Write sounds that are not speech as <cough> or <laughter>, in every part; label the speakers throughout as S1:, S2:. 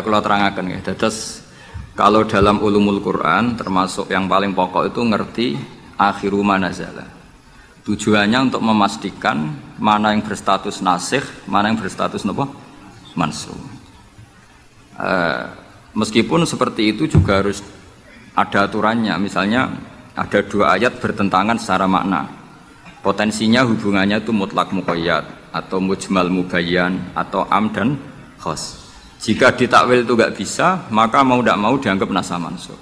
S1: Kalau terangkan ya, terus kalau dalam ulumul Quran termasuk yang paling pokok itu ngerti akhiru manazala. Tujuannya untuk memastikan mana yang berstatus nasih, mana yang berstatus nopo mansuh. Eh, meskipun seperti itu juga harus ada aturannya. Misalnya ada dua ayat bertentangan secara makna. Potensinya hubungannya itu mutlak muqayyad atau mujmal mubayyan atau am dan khos. Jika ditakwil itu nggak bisa, maka mau tidak mau dianggap nasa mansuh.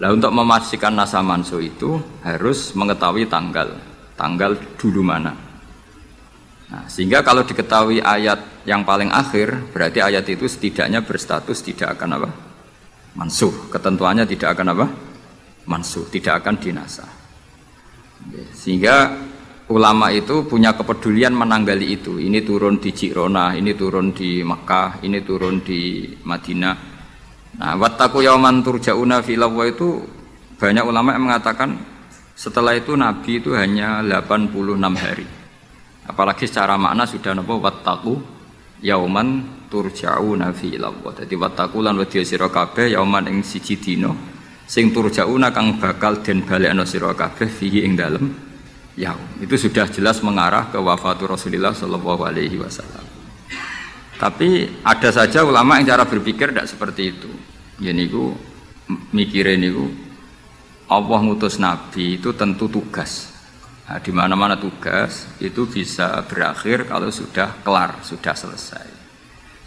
S1: Nah untuk memastikan nasa mansuh itu harus mengetahui tanggal, tanggal dulu mana. Nah, sehingga kalau diketahui ayat yang paling akhir, berarti ayat itu setidaknya berstatus tidak akan apa? Mansuh. Ketentuannya tidak akan apa? Mansuh, tidak akan dinasa. Sehingga ulama itu punya kepedulian menanggali itu. Ini turun di Cirona, ini turun di Makkah, ini turun di Madinah. Nah, wattaku yauman turja'una filawa itu banyak ulama yang mengatakan setelah itu Nabi itu hanya 86 hari. Apalagi secara makna sudah napa wattaku yauman turja'una filawa. Jadi wattaku lan wedi sira kabeh yauman ing siji sing turja'una kang bakal den balekno sira kabeh fihi ing dalem yaum. Itu sudah jelas mengarah ke wafatul Rasulullah Shallallahu Alaihi Wasallam. Tapi ada saja ulama yang cara berpikir tidak seperti itu. Jadi ku mikirin itu Allah ngutus Nabi itu tentu tugas. Nah, di mana-mana tugas itu bisa berakhir kalau sudah kelar, sudah selesai.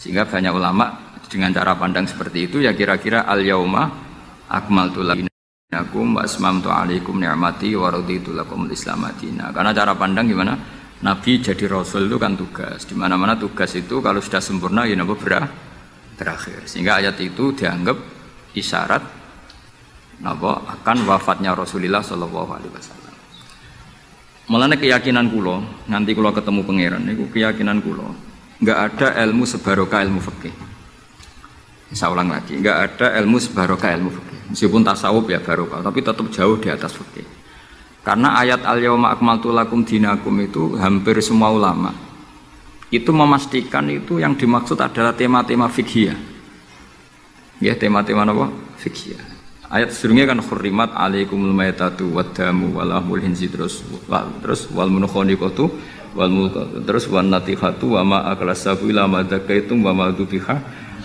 S1: Sehingga banyak ulama dengan cara pandang seperti itu ya kira-kira al yauma akmaltu Nakum wa asmamtu alaikum ni'mati islam madina. Karena cara pandang gimana? Nabi jadi rasul itu kan tugas. Di mana-mana tugas itu kalau sudah sempurna ya napa berakhir. Sehingga ayat itu dianggap isyarat napa akan wafatnya Rasulullah sallallahu alaihi wasallam. Mulane keyakinan kulo, nanti kulo ketemu pangeran niku keyakinan kulo, enggak ada ilmu sebarokah ilmu fikih. Saya ulang lagi, enggak ada ilmu sebarokah ilmu fikih. Meskipun tasawuf ya barokah, tapi tetap jauh di atas fikih. Karena ayat al yauma akmaltu lakum dinakum itu hampir semua ulama itu memastikan itu yang dimaksud adalah tema-tema fikih. Ya, tema-tema apa? Fikih. Ayat sebelumnya kan khurrimat alaikumul maitatu wadamu walahmul hinsi terus terus wal munkhoniqatu wal mulkatu terus wan natihatu wa ma aklasabu ila ma dzakaitum wa ma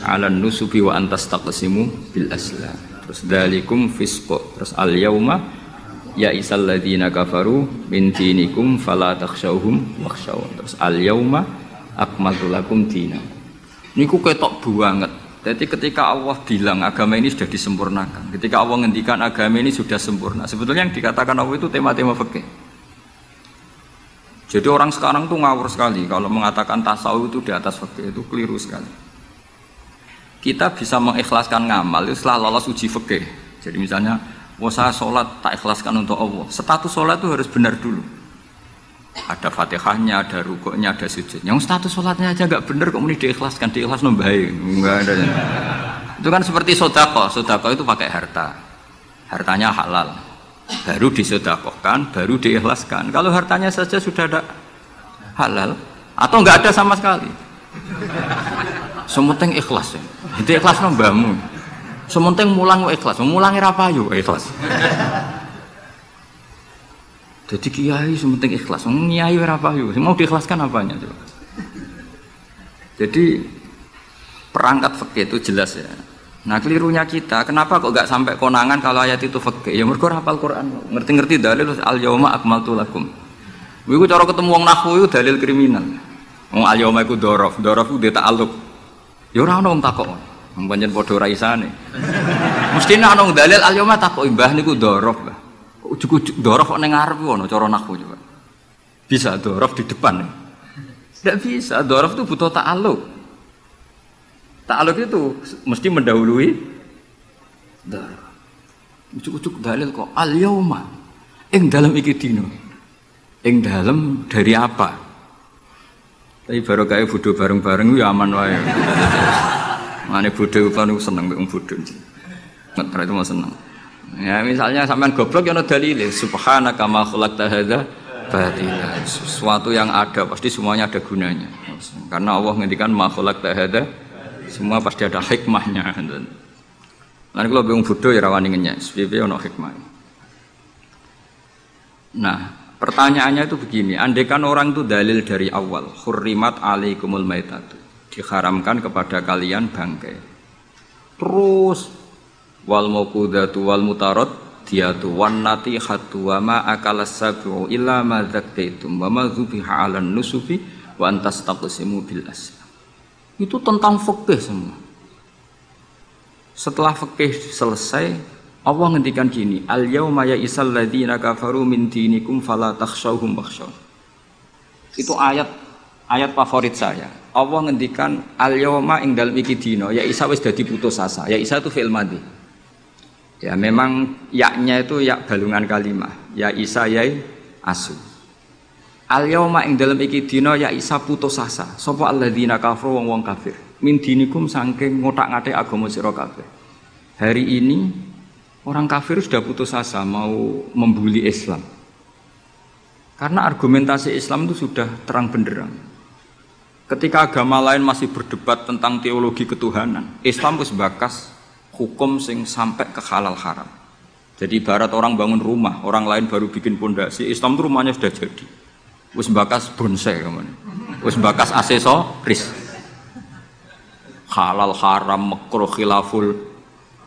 S1: ala nusubi wa antas taqsimu bil aslam terus dalikum fisqo. Terus al yauma ya isal ladina kafaru min dinikum fala takhshawhum wakhshawun terus al yauma akmaltu lakum dina. Niku ketok banget jadi ketika Allah bilang agama ini sudah disempurnakan ketika Allah ngendikan agama ini sudah sempurna sebetulnya yang dikatakan Allah itu tema-tema fikih. Jadi orang sekarang tuh ngawur sekali kalau mengatakan tasawuf itu di atas fikih itu keliru sekali kita bisa mengikhlaskan ngamal itu setelah lolos uji fikih. Jadi misalnya, mau saya sholat tak ikhlaskan untuk Allah. Status sholat itu harus benar dulu. Ada fatihahnya, ada rukuknya, ada sujud. Yang status sholatnya aja nggak benar, kok ini diikhlaskan, diikhlas baik. Enggak ada. Itu kan seperti sodako. Sodako itu pakai harta. Hartanya halal. Baru disodakohkan, baru diikhlaskan. Kalau hartanya saja sudah ada halal, atau nggak ada sama sekali. Sementing ikhlas ya. Itu ikhlas no mbahmu. Sementing mulang ikhlas, mulangi ra payu ikhlas. Jadi kiai sementing ikhlas, kiai ora payu. Mau diikhlaskan apanya coba? Jadi perangkat fakih itu jelas ya. Nah kelirunya kita, kenapa kok gak sampai konangan kalau ayat itu fakih? Ya mereka hafal Quran, ngerti-ngerti dalil al yauma akmaltu lakum. Wiku cara ketemu wong nahwu itu dalil kriminal. Wong al yauma iku dorof, dorof itu dia ta'aluk. Ya ora ono wong takok. Wong pancen padha ora isane. Mesti nek ono dalil al yauma takok mbah niku dorof, Mbah. Ujug-ujug dorof kok ning ngarep ono cara nahwu coba. Bisa dorof di depan. Tidak bisa, dorof itu butuh ta'aluk. Ta'aluk itu mesti mendahului dorof. Ujuk-ujuk dalil kok al yauma dalam iki dino. Ing dalam dari apa? Tapi baru kayak bodoh bareng-bareng ya aman wae. Mana bodoh kan seneng mbek bodoh. Nggak itu mau seneng. Ya misalnya sampean goblok ya ada dalil subhanaka ma khalaqta hadza batila. Sesuatu yang ada pasti semuanya ada gunanya. Karena Allah ngendikan ma khalaqta hadza Semua pasti ada hikmahnya. Nanti kalau bingung bodoh ya rawani ngenyek, SPP ono hikmah. Nah, pertanyaannya itu begini, andekan orang itu dalil dari awal, hurrimat alaikumul maitatu, diharamkan kepada kalian bangkai. Terus wal mauqudatu wal mutarot diatu wan hatu wa ma akalas sabu illa ma dzakaitum wa ma dzubiha 'alan nusufi wa antas taqsimu bil aslam. Itu tentang fikih semua. Setelah fikih selesai, Allah ngendikan gini, al yauma isal ladzina kafaru min dinikum fala takhshawhum. Itu ayat ayat favorit saya. Allah ngendikan al yauma ing dalem iki dina, ya Isa wis dadi putus asa. Ya Isa itu fi'il madhi. Ya memang yaknya itu yak balungan kalimah. Ya Isa yai asu. Al yauma ing dalam iki dina ya Isa putus asa. Sapa alladzina kafaru wong wong kafir. Min dinikum saking ngotak-ngatik agama sira kabeh. Hari ini orang kafir sudah putus asa mau membuli Islam. Karena argumentasi Islam itu sudah terang benderang. Ketika agama lain masih berdebat tentang teologi ketuhanan, Islam harus bakas hukum sing sampai ke halal haram. Jadi barat orang bangun rumah, orang lain baru bikin pondasi, Islam itu rumahnya sudah jadi wis bakas bonsai ke mana wis bakas aksesoris halal haram makruh khilaful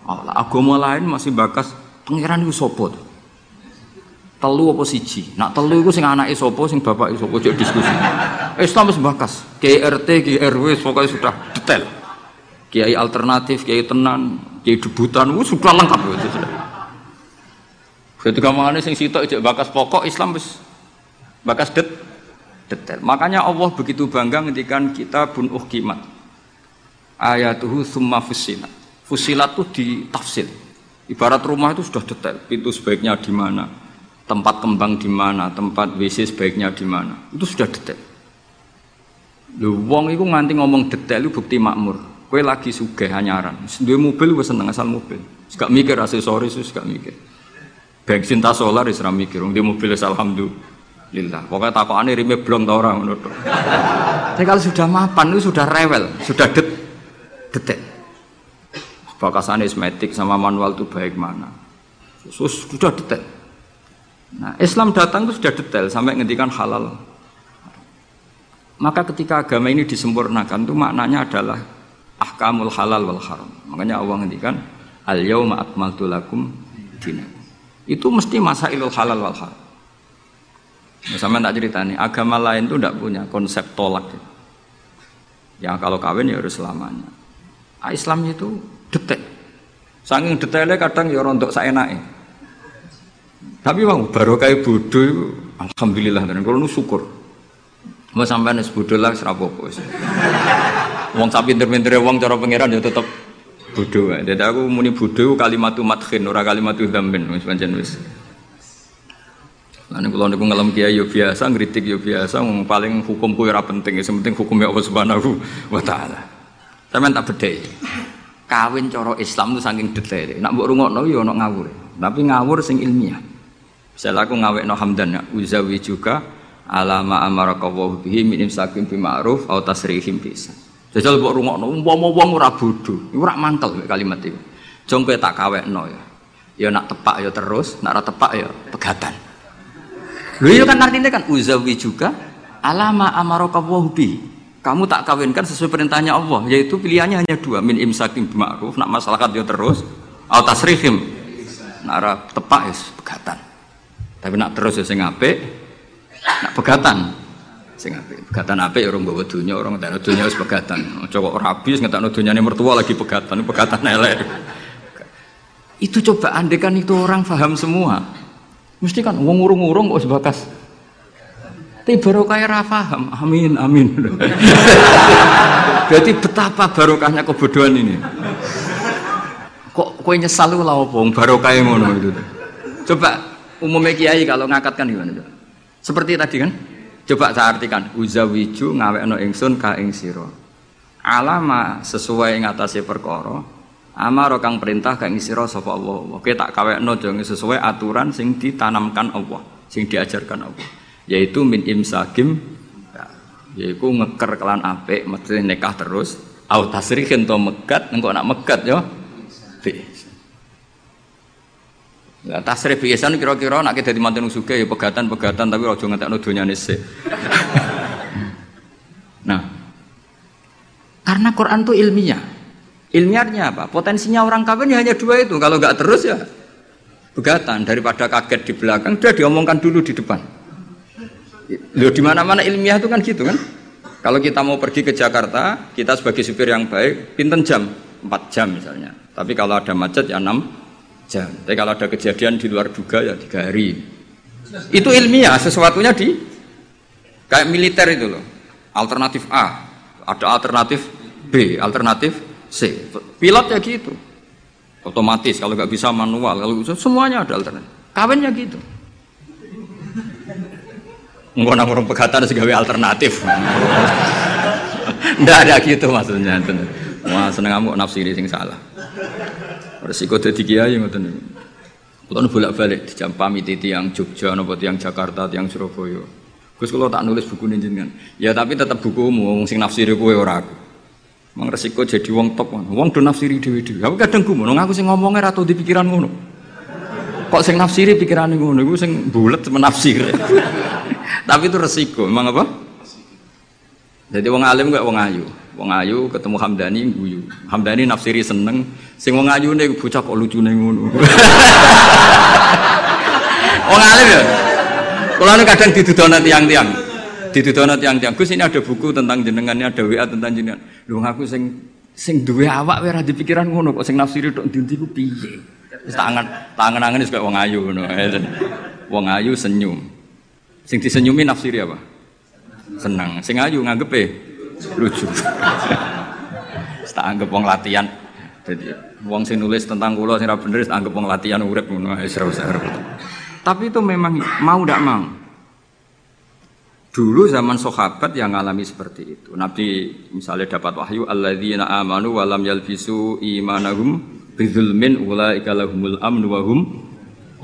S1: agama lain masih bakas pangeran itu sopo telu apa siji? Nak telu itu sing anake sapa sing bapak sapa? Cek diskusi. Islam wis bakas. KRT KRW pokoknya sudah detail. Kiai alternatif kiai tenan kiai debutan sudah lengkap. Itu sudah ketika mana sing sitok ijek bakas pokok Islam wis bakas det detail. Makanya Allah begitu bangga ngendikan kita bun uhkimat. Ayatuhu summa fusilat. Fusilat itu ditafsir. Ibarat rumah itu sudah detail. Pintu sebaiknya di mana, tempat kembang di mana, tempat WC sebaiknya di mana. Itu sudah detail. Lu wong itu nganti ngomong detail itu bukti makmur. Kue lagi sugih hanyaran. Dua mobil gue seneng asal mobil. Gak mikir aksesoris, gak mikir. Bensin tas solar isra mikir. Dia mobil alhamdulillah lillah. Pokoknya takokane rime blong ta ora ngono Tapi kalau sudah mapan itu sudah rewel, sudah det detek. Bakasan esmetik sama manual itu baik mana. Sus, sudah detail. Nah, Islam datang itu sudah detail sampai ngendikan halal. Maka ketika agama ini disempurnakan itu maknanya adalah ahkamul halal wal haram. Makanya Allah ngendikan al yauma akmaltu lakum dinakum. Itu mesti masa ilul halal wal haram. Nah, sama tak cerita nih, agama lain tuh tidak punya konsep tolak. Ya kalau kawin ya harus selamanya. Ah, Islam itu detek. Saking detailnya kadang ya rontok saya naik. Tapi bang baru kayak bodoh, alhamdulillah dan kalau nu syukur. Mau sampai nih bodoh lah serapopo. Wong sapi pinter-pinter wong cara pangeran ya tetap bodoh. Jadi aku muni bodoh kalimat matkin, ora kalimat dzambin wis pancen wis. Nanti kalau niku ngelam kiai yo biasa, ngeritik yo biasa, paling hukum ora penting, yang penting hukumnya Allah Subhanahu wa taala. Sampeyan tak bedhei. Kawin coro Islam itu saking detail. Nak mbok rungokno yo ono ngawur. Tapi ngawur sing ilmiah. Misalnya aku ngawekno hamdan ya, uzawi juga alama amaraka wa bihi min imsakim bi ma'ruf au tasrihim bisa. Jajal mbok rungokno umpama wong ora bodho, iku ora mangkel kalimat itu. Jong kowe tak kawekno ya. Ya nak tepak ya terus, nak ora tepak ya pegatan. Lho iya kan artinya kan uzawi juga alama amaraka wahbi. Kamu tak kawinkan sesuai perintahnya Allah, yaitu pilihannya hanya dua, min imsakim bima'ruf, nak masyarakat dia terus, atau tasrihim. Nak ra tepak ya pegatan. Tapi nak terus ya sing apik, nak pegatan. Sing apik. Pegatan apik ya orang bawa dunia, orang tak dunia wis pegatan. Coba rabi ngetakno dunyane mertua lagi pegatan, pegatan elek. Itu coba andekan itu orang paham semua. Mesti kan wong urung-urung kok sebatas. Tapi barokah ra paham. Amin, amin. <laughs> Berarti betapa barokahnya kebodohan ini. Kok kowe nyesal lu lah apa barokah ngono itu. Coba umumnya kiai kalau ngakatkan gimana coba? Seperti tadi kan? Coba saya artikan uzawiju ngawekno ingsun ka ing. Alama sesuai ngatasi perkara Amaro kang perintah kang sira sapa Allah. Oke tak kawekno jange sesuai aturan sing ditanamkan Allah, sing diajarkan Allah. Yaitu min imsakim ya, yaiku ngeker kelan apik mesti nikah terus Au tasrihin to megat, engko nak megat yo. Bisa. Lah tasrih biasa kira-kira nak dadi manten sugih ya pegatan-pegatan tapi aja ngetekno donyane sik. <laughs> nah. Karena Quran itu ilmiah. Ilmiahnya apa? Potensinya orang kawin ya hanya dua itu. Kalau nggak terus ya pegatan daripada kaget di belakang sudah diomongkan dulu di depan. Loh di mana-mana ilmiah itu kan gitu kan? Kalau kita mau pergi ke Jakarta, kita sebagai supir yang baik, pinten jam? 4 jam misalnya. Tapi kalau ada macet ya 6 jam. Tapi kalau ada kejadian di luar duga ya tiga hari. Itu ilmiah, sesuatunya di kayak militer itu loh. Alternatif A, ada alternatif B, alternatif C. Pilot ya gitu. Otomatis kalau nggak bisa manual, kalau semuanya ada alternatif. Kawinnya gitu. Enggak nang pegatan segawe alternatif. <laughs> Ndak ada gitu maksudnya. Wah seneng kamu nafsiri sing salah. Resiko dadi kiai ngoten niku. Kulo bolak-balik dijampami titi yang Jogja napa yang Jakarta, yang Surabaya. Gus kalau tak nulis buku jenengan. Ya tapi tetap bukumu wong sing nafsiri kowe ora aku. Mang resiko jadi wong top Wong do nafsiri dhewe-dhewe. Aku kadang gumun aku sing ngomongnya ra di pikiran ngono. Kok sing nafsiri pikirane ngono iku sing bulet menafsir. <laughs> tapi itu resiko. Emang apa? Jadi wong alim gak wong ayu. Wong ayu ketemu Hamdani guyu. Hamdani nafsiri seneng, sing wong ayu nih bocah kok lucune ngono. <laughs> wong alim ya. Kalau kadang didudono tiang-tiang. Didudono tiang-tiang. Gus ini ada buku tentang jenengannya, ada WA tentang jenengan. Lu ngaku sing sing duwe awak ora dipikiran ngono kok sing nafsiri tok ndi ku piye. Wis tangan tangan-tangan wis wong ayu ngono. <laughs> Wong ayu senyum. Sing disenyumi nafsiri apa? Senang. Sing ayu nganggepe? Lucu. Tak anggap wong latihan. Jadi wong sing nulis tentang kula sing bener tak anggap wong latihan urip ngono seru tapi itu memang mau tidak mau. Dulu zaman sahabat yang ngalami seperti itu. Nabi misalnya dapat wahyu alladzina amanu walam yalbisu imanahum bidzulmin ulaika lahumul amnu wa hum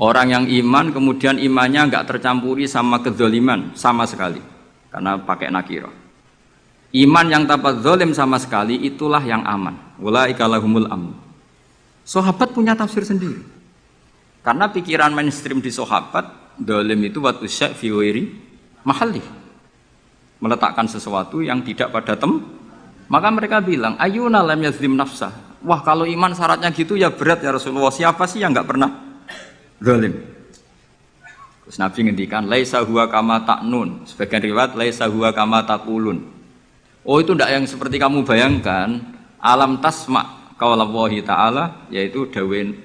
S1: orang yang iman kemudian imannya enggak tercampuri sama kezaliman sama sekali karena pakai nakirah Iman yang tanpa zolim sama sekali itulah yang aman. Ulaika lahumul amun. Sahabat punya tafsir sendiri. Karena pikiran mainstream di sahabat, dolim itu waktu syak fi mahali. Meletakkan sesuatu yang tidak pada tem. Maka mereka bilang, ayuna lam yazlim nafsa. Wah kalau iman syaratnya gitu ya berat ya Rasulullah. Siapa sih yang nggak pernah dolim? Terus Nabi ngendikan, laisa huwa kama ta'nun. Sebagian riwayat, laisa huwa kama takulun. Oh itu tidak yang seperti kamu bayangkan. Alam tasma kaulallahi ta'ala yaitu dawin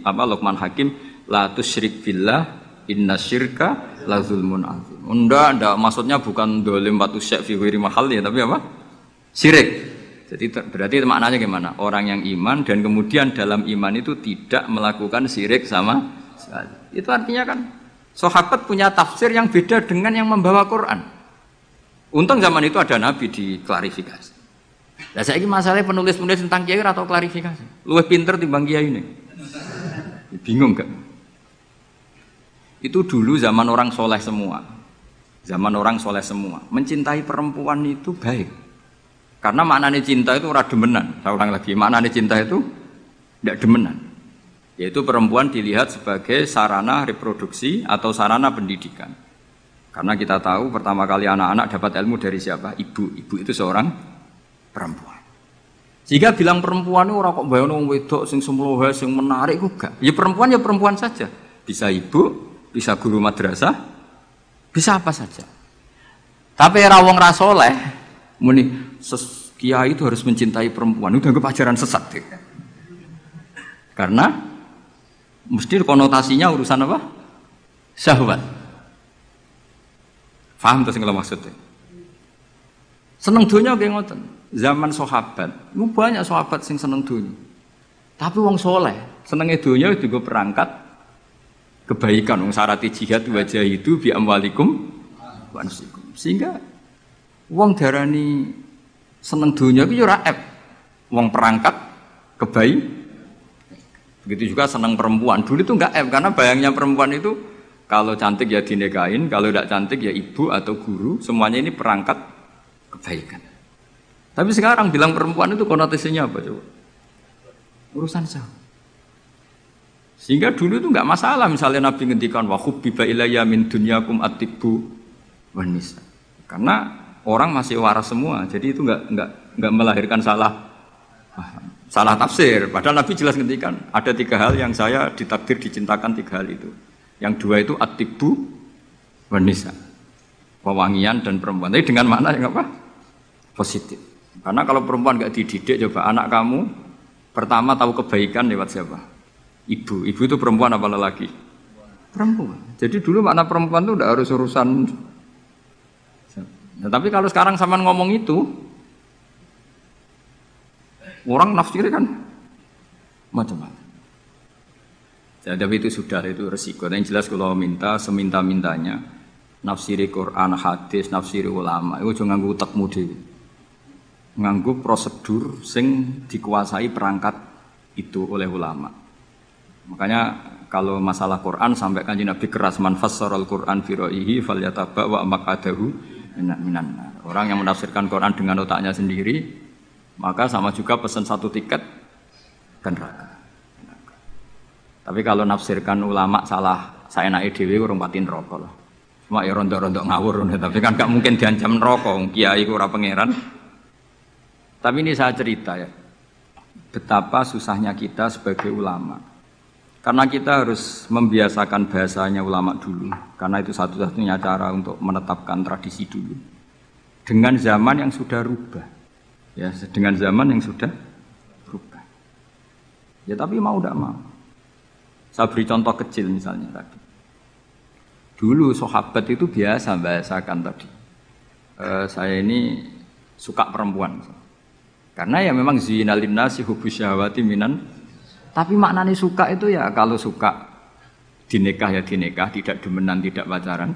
S1: apa Luqman Hakim la tusyrik billah inna syirka la zulmun azim. Enggak, enggak maksudnya bukan dolim batu syek fi mahal ya tapi apa? Syirik. Jadi berarti maknanya gimana? Orang yang iman dan kemudian dalam iman itu tidak melakukan syirik sama sekali. Itu artinya kan sahabat punya tafsir yang beda dengan yang membawa Quran. Untung zaman itu ada nabi di klarifikasi. Nah saya ini masalahnya penulis-penulis tentang kiai atau klarifikasi. Luwih pinter timbang kiai ini. Bingung gak? Itu dulu zaman orang soleh semua. Zaman orang soleh semua. Mencintai perempuan itu baik. Karena maknanya cinta itu ora demenan. Saya ulang lagi, maknanya cinta itu tidak demenan. Yaitu perempuan dilihat sebagai sarana reproduksi atau sarana pendidikan. Karena kita tahu pertama kali anak-anak dapat ilmu dari siapa? Ibu. Ibu itu seorang perempuan. Jika bilang perempuan itu orang kok bayang wedok sing semlohe sing menarik gak. Ya perempuan ya perempuan saja. Bisa ibu, bisa guru madrasah, bisa apa saja. Tapi rawong rasoleh muni kiai itu harus mencintai perempuan. Itu anggap ajaran sesat. Deh. Karena mesti konotasinya urusan apa? Syahwat. Paham tuh kalau maksudnya? Seneng dunia kayak ngoten. Zaman sahabat, itu banyak sahabat sing seneng dunia. Tapi wong soleh, seneng dunia juga perangkat kebaikan. Wong syarat jihad wajah itu bi amwalikum Sehingga wong darani seneng dunia itu ora Wong perangkat kebaik. Begitu juga seneng perempuan. Dulu itu enggak F karena bayangnya perempuan itu kalau cantik ya dinikahin, kalau tidak cantik ya ibu atau guru, semuanya ini perangkat kebaikan. Tapi sekarang bilang perempuan itu konotasinya apa coba? Urusan sah. Sehingga dulu itu nggak masalah misalnya Nabi ngendikan wa hubbiba ilayya min dunyakum atibu wanisa. Karena orang masih waras semua, jadi itu nggak nggak nggak melahirkan salah salah tafsir. Padahal Nabi jelas ngendikan ada tiga hal yang saya ditakdir dicintakan tiga hal itu. Yang dua itu atibu wanisa, pewangian dan perempuan. Tapi dengan mana yang apa? Positif. Karena kalau perempuan nggak dididik, coba anak kamu pertama tahu kebaikan lewat siapa? Ibu. Ibu itu perempuan apa lelaki? Perempuan. Jadi dulu makna perempuan itu udah harus urusan. Nah, tapi kalau sekarang sama ngomong itu, orang nafsir kan macam-macam. Ya, tapi itu sudah itu resiko. Dan yang jelas kalau minta seminta mintanya nafsiri Quran, hadis, nafsiri ulama, itu jangan gue utak dewi nganggu prosedur sing dikuasai perangkat itu oleh ulama. Makanya kalau masalah Quran sampai kanji Nabi keras man fassarul Quran fi ra'yihi falyataba wa maqadahu minan Orang yang menafsirkan Quran dengan otaknya sendiri maka sama juga pesan satu tiket ke neraka. Tapi kalau nafsirkan ulama salah saya naik dewi urung patin rokok lah. Cuma ya rondo-rondo ngawur, <laughs> tapi kan gak mungkin diancam rokok. Kiai ora pangeran, tapi ini saya cerita ya, betapa susahnya kita sebagai ulama. Karena kita harus membiasakan bahasanya ulama dulu, karena itu satu-satunya cara untuk menetapkan tradisi dulu. Dengan zaman yang sudah rubah, ya, dengan zaman yang sudah rubah. Ya tapi mau tidak mau. Saya beri contoh kecil misalnya tadi. Dulu sahabat itu biasa bahasakan tadi. Uh, saya ini suka perempuan. Karena ya memang zinalin nasi hubus syahwati minan. Tapi maknanya suka itu ya kalau suka dinikah ya dinikah, tidak demenan, tidak pacaran.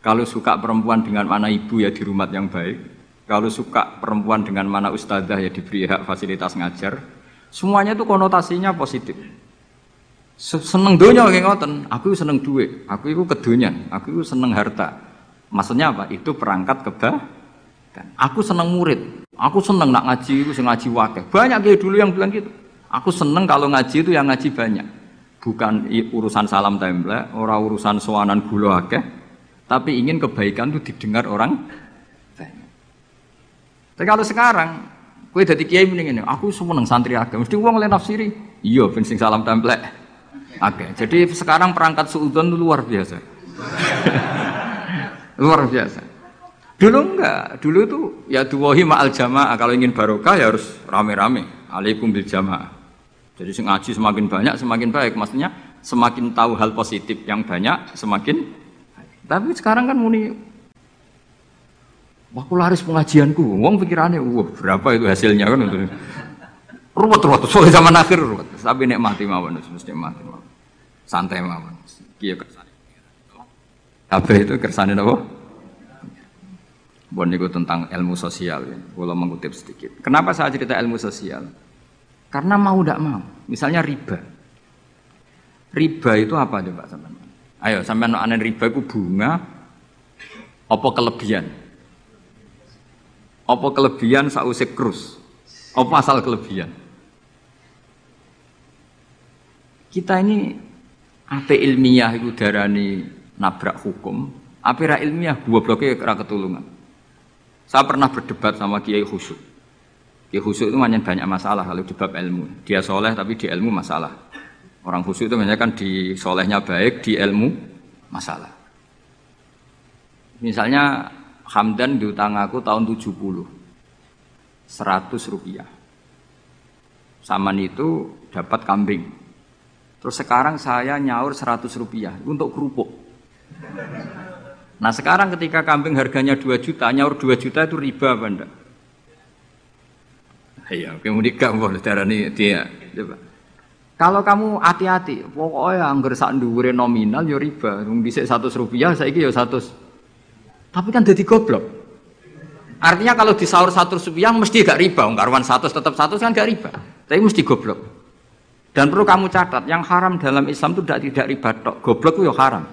S1: Kalau suka perempuan dengan mana ibu ya di rumah yang baik. Kalau suka perempuan dengan mana ustazah ya diberi hak fasilitas ngajar. Semuanya itu konotasinya positif. Seneng dunia kayak ngoten, aku seneng duit, aku itu kedunian, aku itu seneng harta. Maksudnya apa? Itu perangkat kebah. Aku seneng murid, Aku seneng nak ngaji itu ngaji wakil. Banyak kayak dulu yang bilang gitu. Aku seneng kalau ngaji itu yang ngaji banyak. Bukan urusan salam template, orang urusan soanan gula akeh, tapi ingin kebaikan itu didengar orang. Tapi kalau sekarang, kue jadi kiai mending ini, aku seneng santri akeh, mesti uang lain nafsiri. Iya, bensin salam template. Oke, jadi sekarang perangkat suudon itu luar biasa. <laughs> luar biasa. Dulu enggak, dulu itu ya duwahi ma'al jamaah. Kalau ingin barokah ya harus rame-rame. Alaikum bil jamaah. Jadi ngaji semakin banyak semakin baik. Maksudnya semakin tahu hal positif yang banyak semakin Tapi sekarang kan muni Waktu laris pengajianku, wong pikirannya, wah berapa itu hasilnya kan untuk ruwet ruwet, soalnya zaman akhir ruwet. Tapi nikmati mawon, mesti nikmati mawon, santai mawon. Kia kersane. Apa itu kersane apa? Bon itu tentang ilmu sosial ya. Kalau mengutip sedikit. Kenapa saya cerita ilmu sosial? Karena mau tidak mau. Misalnya riba. Riba itu apa coba sampean? Ayo sampean aneh riba itu bunga apa kelebihan? Apa kelebihan sausik krus? Apa asal kelebihan? Kita ini apa ilmiah itu darani nabrak hukum, apa ilmiah gua bloknya ketulungan. Saya pernah berdebat sama Kiai Khusyuk. Kiai Khusyuk itu banyak banyak masalah kalau di bab ilmu. Dia soleh tapi di ilmu masalah. Orang khusyuk itu banyak kan di solehnya baik, di ilmu masalah. Misalnya Hamdan diutang aku tahun 70. 100 rupiah. Saman itu dapat kambing. Terus sekarang saya nyaur 100 rupiah untuk kerupuk. Nah sekarang ketika kambing harganya 2 juta, nyaur 2 juta itu riba apa enggak? Iya, kemudian kamu darah ini dia. Coba. Kalau kamu hati-hati, pokoknya anggar sak dhuwure nominal ya riba. Wong dhisik 100 rupiah, saiki ya 100. Tapi kan jadi goblok. Artinya kalau disaur 100 rupiah mesti gak riba, wong karuan 100 tetap 100 kan gak riba. Tapi mesti goblok. Dan perlu kamu catat, yang haram dalam Islam itu tidak tidak riba tok. Goblok itu ya haram.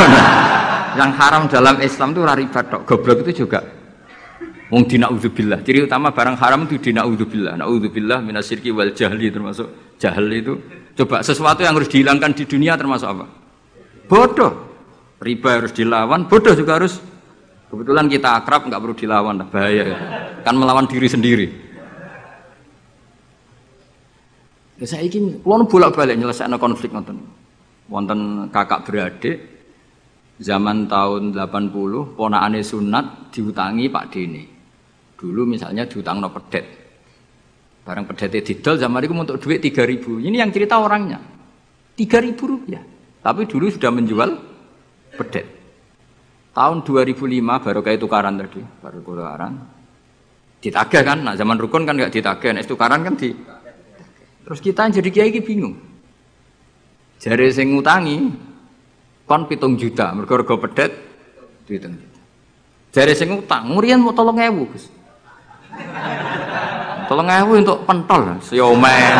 S1: <laughs> yang haram dalam Islam itu riba tok. Goblok itu juga Wong dinaudzubillah. Ciri utama barang haram itu dinaudzubillah. Naudzubillah minasyirki wal jahli termasuk jahil itu. Coba sesuatu yang harus dihilangkan di dunia termasuk apa? Bodoh. Riba harus dilawan, bodoh juga harus. Kebetulan kita akrab nggak perlu dilawan, bahaya. Ya. Kan melawan diri sendiri. Ya saya ingin, kalau bolak-balik nyelesaikan konflik nonton. Wonten kakak beradik, zaman tahun 80, ponakane sunat diutangi Pak Dini. Dulu misalnya diutang no pedet. Barang pedetnya didol zaman itu untuk duit 3 ribu. Ini yang cerita orangnya. 3 ribu rupiah. Tapi dulu sudah menjual pedet. Tahun 2005 baru kayak tukaran tadi. Baru tukaran. Ditagih kan, nah zaman rukun kan nggak ditagih, nah tukaran kan di Terus kita jadi kiai bingung. Jari sing ngutangi kon pitung juta, mergo pedet pitung juta. Jari sing utang, ngurian mau tolong ewu. Tolong ewu untuk pentol, siomen.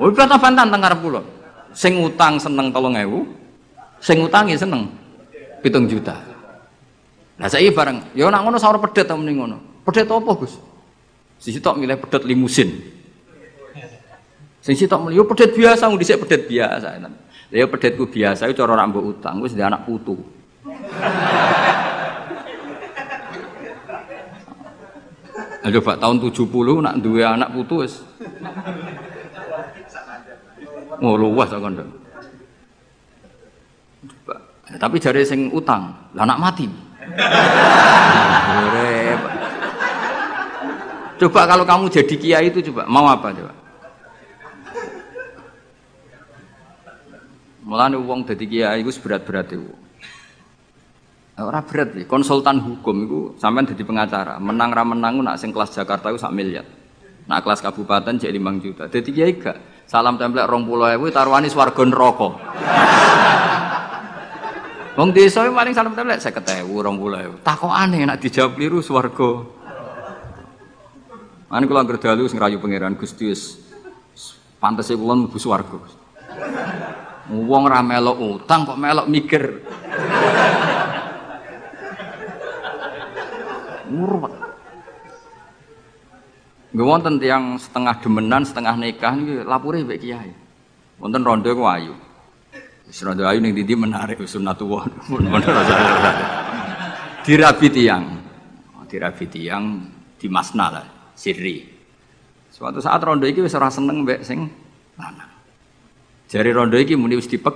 S1: Oh, kata fantan tengah pulau. Sing utang seneng tolong ewu, sing utangi seneng pitung juta. Nah saya bareng, ya nak ngono sahur pedet ta mending ngono. Pedet apa, Gus? Sisi tok milih pedet limusin. Sing sitok milih yo pedet biasa, nggak dhisik pedet biasa. Yo pedetku biasa itu cara rambut utang wis dia anak putu. Nah, coba tahun 70 nak dua anak putu wis. Oh luas kok kondo. Tapi jari sing utang, lah anak mati. Coba kalau kamu jadi kiai itu coba mau apa coba? Mulane uang jadi kiai itu berat-berat itu. Orang berat nih, konsultan hukum itu sampai jadi pengacara, menang ra menang nak sing kelas Jakarta itu sak miliar. Nak kelas kabupaten jadi 5 juta. Jadi kiai gak salam template rong pulau ewu taruhani swarga neraka. <laughs> Wong desa paling salam template saya ketemu rong pulau aneh nak dijawab liru swarga. Ane kula anggere dalu sing rayu pangeran Gusti wis pantese kula mlebu swarga. Wong ra melok utang kok melok mikir. Murwat. Nggih wonten tiyang setengah demenan, setengah nikah niki lapure mbek kiai. Wonten rondo ku ayu. Wis rondo ayu ning ndi menarik sunatullah. Dirabi tiyang. Dirabi tiyang di masna lah sirri. Suatu saat rondo iki wis ora seneng mbek sing lanang. Jari rondo iki muni wis dipek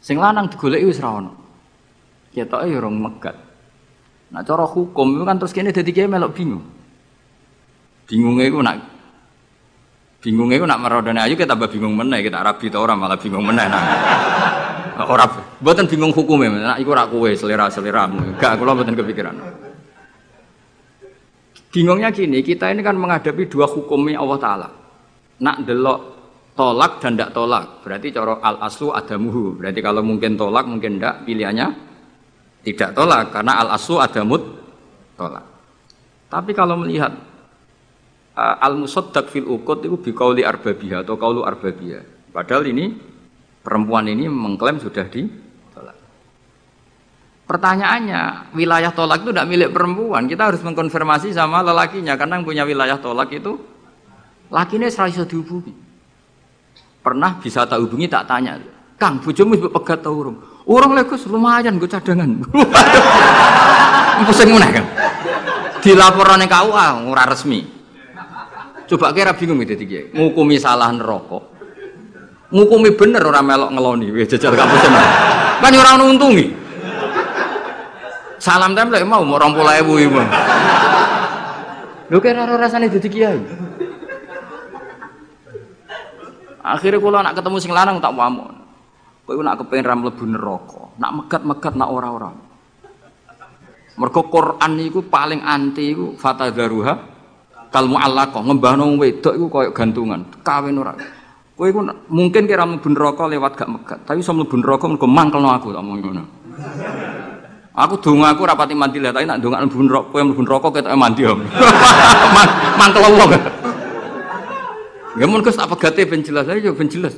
S1: Sing lanang digoleki wis ora ono. Ketoke ya rong megat. Nah cara hukum itu kan terus dadi kiai melok bingung. Bingungnya itu nak bingungnya itu nak merodone ayu kita bingung meneh kita rabi ta ora malah bingung meneh nah. Ora mboten bingung hukume, nak iku ora kowe selera-seleramu. Gak kula mboten kepikiran. Bingungnya gini, kita ini kan menghadapi dua hukumnya Allah Ta'ala. Nak delok tolak dan tidak tolak. Berarti coro al aslu ada muhu. Berarti kalau mungkin tolak, mungkin tidak, pilihannya tidak tolak. Karena al aslu ada mut tolak. Tapi kalau melihat uh, al musaddaq fil ukut itu bikauli arbabiyah atau kaulu arbabiyah. Padahal ini perempuan ini mengklaim sudah di Pertanyaannya, wilayah tolak itu tidak milik perempuan. Kita harus mengkonfirmasi sama lelakinya karena yang punya wilayah tolak itu lakinya serasa dihubungi. Pernah bisa tak hubungi tak tanya, Kang, bujumu ibu pegat tau urung? Urung legus lumayan gue cadangan. <laughs> Pusing mana kan? Di laporan KUA ngurah resmi. Coba kira bingung itu tiga. Ngukumi salah neraka. Ngukumi bener orang melok ngeloni. Wih jajal kamu seneng. Kan orang nuntungi. Salam template mau mau rompol ewu ibu. Lu kira rasanya jadi kiai. Akhirnya kalau nak ketemu sing lanang tak mau. Kau nak kepengen ram lebu neraka, nak megat-megat nak ora-ora. Mergo Quran niku paling anti iku fatadzaruha kal mu'allaqah ngembahno wedok iku koyo gantungan, kawin ora. Kowe iku mungkin kira mlebu neraka lewat gak megat, tapi iso mlebu neraka mergo mangkelno aku tak mau ngono. Aku donga aku rapati mandi lah, tapi nak donga mlebu neraka, kowe mlebu neraka ketoke mandi om. <laughs> Mantel wong. Ya mun Gus tak pegate ben jelas aja ben jelas.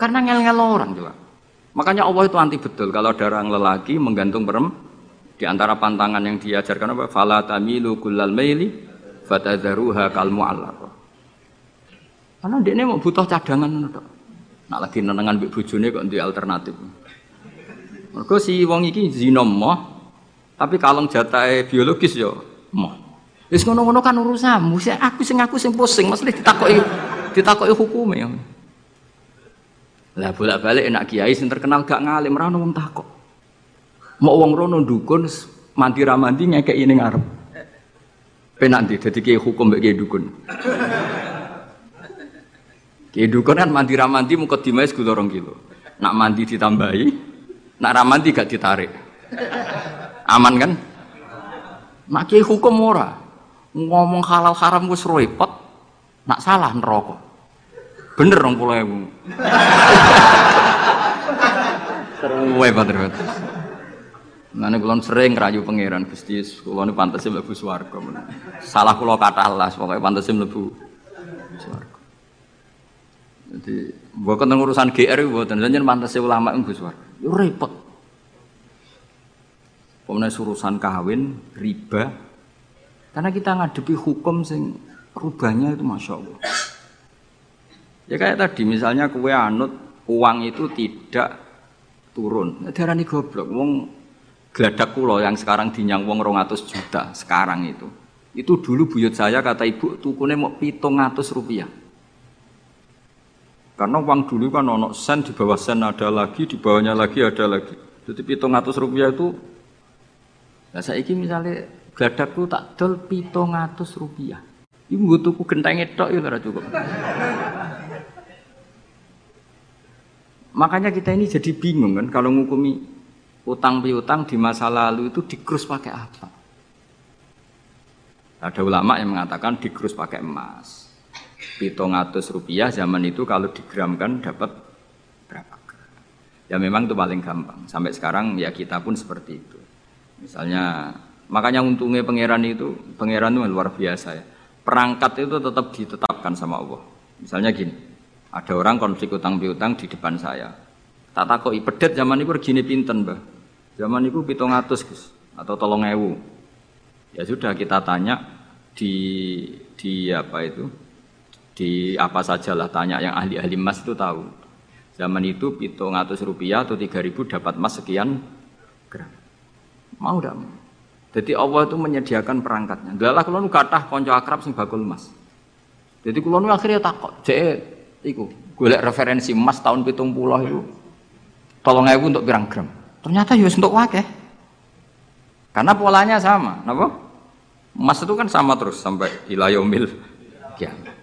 S1: Karena ngel-ngel orang coba. Makanya Allah itu anti betul kalau ada orang lelaki menggantung perempuan di antara pantangan yang diajarkan apa? Fala tamilu kullal maili fatadharuha kal mu'allaqah. Karena dia ini mau butuh cadangan tok. Nak lagi nenengan mbek bojone kok di alternatif. Mergo si wong iki zina moh, tapi kalong jatahe biologis yo moh. Wis ngono-ngono kan urusanmu. Aku sing aku sing pusing, mesti ditakoki ditakoki hukume. Lah bolak-balik enak kiai sing terkenal gak ngalim, ono wong takok. Mau wong rono dukun mandi ramandi ngekek ini ngarep. Penanti jadi kayak hukum bagi dukun. Kayak dukun kan mandi ramandi muka dimais gue dorong kilo. Nak mandi ditambahi, nak ramandi gak ditarik. Aman kan? Nak kayak hukum ora. Ngomong halal haram gue repot. Nak salah neraka. Bener dong pulau ibu. Terus banget. Nane kulon sering rayu pangeran Gusti, kulon pantasnya mlebu swarga. Salah kula kata Allah, pokoknya pantasnya mlebu swarga. Jadi, bukan urusan GR buatan, jangan pantasnya ulama mlebu swarga. Yo repot. Pemenang urusan kawin, riba, karena kita ngadepi hukum sing rubahnya itu masya Allah. Ya kayak tadi, misalnya kue anut uang itu tidak turun. Nah, darah goblok, wong geladak kulo yang sekarang dinyang wong 200 juta sekarang itu. Itu dulu buyut saya kata ibu tukune mau pitung atus rupiah. Karena uang dulu kan ono sen di bawah sen ada lagi, di bawahnya lagi ada lagi. Jadi pitung atus rupiah itu, nah saya ini misalnya geladakku tak dol pitung atus rupiah. Ibu tuku genteng itu ya cukup. Makanya kita ini jadi bingung kan kalau ngukumi utang piutang di masa lalu itu dikrus pakai apa? Ada ulama yang mengatakan dikrus pakai emas. Pitongatus rupiah zaman itu kalau digramkan dapat berapa gram? Ya memang itu paling gampang. Sampai sekarang ya kita pun seperti itu. Misalnya makanya untungnya pangeran itu pangeran itu luar biasa ya. Perangkat itu tetap ditetapkan sama Allah. Misalnya gini, ada orang konflik utang piutang di depan saya. Tak takoi pedet zaman itu regine pinten, Mbah. Zaman itu pitung atus atau tolong ewu. Ya sudah kita tanya di di apa itu di apa saja lah tanya yang ahli-ahli emas itu tahu. Zaman itu pitung atus rupiah atau tiga ribu dapat emas sekian gram. Mau tidak. Jadi Allah itu menyediakan perangkatnya. Dalah kalau kata konco akrab sing bakul emas. Jadi kalau akhirnya takut, cek iku golek referensi emas tahun pitung puluh itu tolong ewu untuk pirang gram. Ternyata ya untuk wakeh. Karena polanya sama, napa? Emas itu kan sama terus sampai ilayomil kiamat.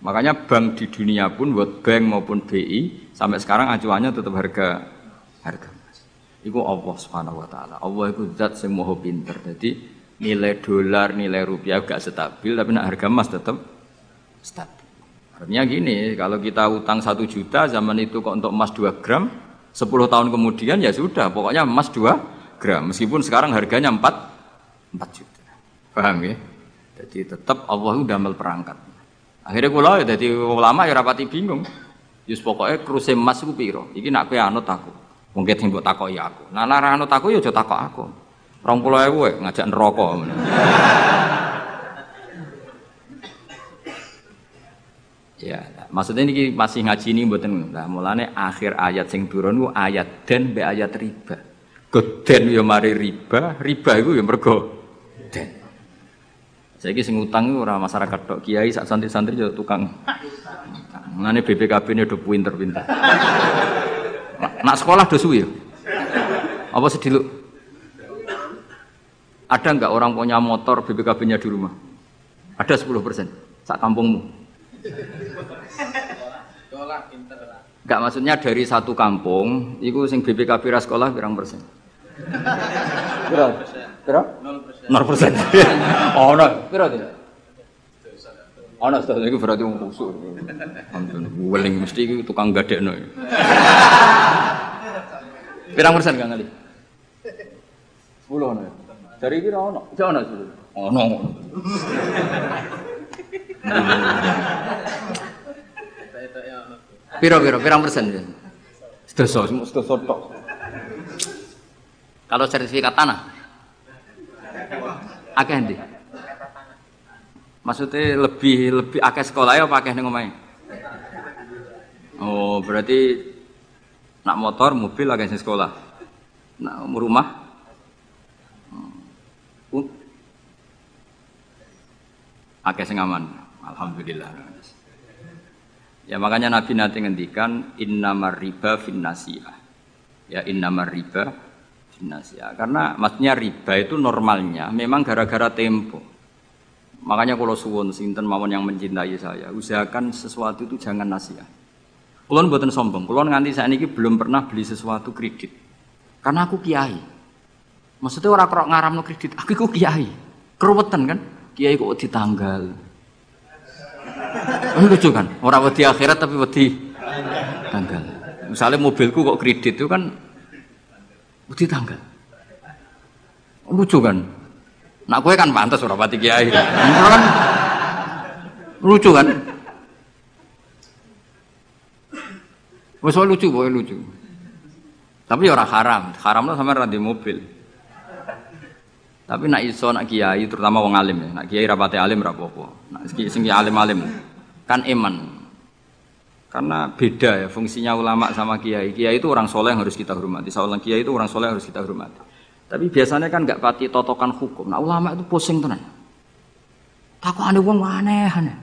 S1: Makanya bank di dunia pun buat bank maupun BI sampai sekarang acuannya tetap harga harga emas. Iku Allah Subhanahu wa taala. Allah itu zat sing maha pinter. Jadi nilai dolar, nilai rupiah gak stabil tapi nak harga emas tetap stabil. Artinya gini, kalau kita utang satu juta zaman itu kok untuk emas 2 gram, 10 tahun kemudian ya sudah, pokoknya emas 2 gram. Meskipun sekarang harganya 4 4 juta. Paham ya? Jadi tetap Allah itu damel perangkat. Akhirnya kula ya jadi ulama ya rapati bingung. Yus pokoknya kruse emas itu piro? Iki nak kowe anut aku. Mungkin sing mbok takoki aku. Nah nek anut aku ya aja takok aku. 20.000 ngajak neraka. Ya, maksudnya ini masih ngaji ini buatan nah, mulane akhir ayat sing turun ayat den be ayat riba. Goden ya mari riba, riba itu ya mergo den. Saya sing utang ora masyarakat tok kiai sak santri-santri juga tukang. Mulane BPKB ini udah pinter-pinter. Nak sekolah do ya? Apa sedih lu? Ada nggak orang punya motor BPKB-nya di rumah? Ada 10 persen. Sak kampungmu. Enggak maksudnya dari satu kampung, itu sing BPKB ra sekolah pirang persen? Piro? Piro? 0 persen. <laughs> Oh, no. Piro tidak? Ana iku berarti wong kusuk. Ampun, weling mesti iku tukang gadekno. Pirang persen Kang Ali? 10 ono. Dari kira ono. Jauh ono 10. Ono. Piro piro pirang persen ya? Sedoso, sedoso tok. Kalau sertifikat tanah? Akeh ndi? Maksudnya lebih lebih akeh sekolah ya apa akeh ning omahe? Oh, berarti nak motor, mobil akeh sing sekolah. Nak rumah hmm. Akeh sing aman. Alhamdulillah. Ya makanya Nabi nanti ngendikan innamar riba fin Ya innamar riba fin Karena maksudnya riba itu normalnya memang gara-gara tempo. Makanya kalau suwon sinten mawon yang mencintai saya, usahakan sesuatu itu jangan nasihat. Kulon buatan sombong, kulon nganti saat ini belum pernah beli sesuatu kredit. Karena aku kiai. Maksudnya orang kerok ngaram no kredit, aku kiai. Keruwetan kan? Kiai kok ditanggal. Ini lucu kan? Orang wedi akhirat tapi wedi tanggal. Misalnya mobilku kok kredit itu kan wedi tanggal. Lucu kan? Nak gue kan pantas orang pati kiai. Kan lucu kan? Wes lucu, boleh lucu. Tapi ya orang haram, haram lah sama randi mobil. Tapi nak iso nak kiai terutama wong alim ya, nak kiai rapati alim rapopo. Nak sing alim alim kan iman. Karena beda ya fungsinya ulama sama kiai. Kiai itu orang soleh yang harus kita hormati. Seorang kiai itu orang soleh yang harus kita hormati. Tapi biasanya kan nggak pati totokan hukum. Nah ulama itu pusing tenan. Takut ada uang aneh aneh.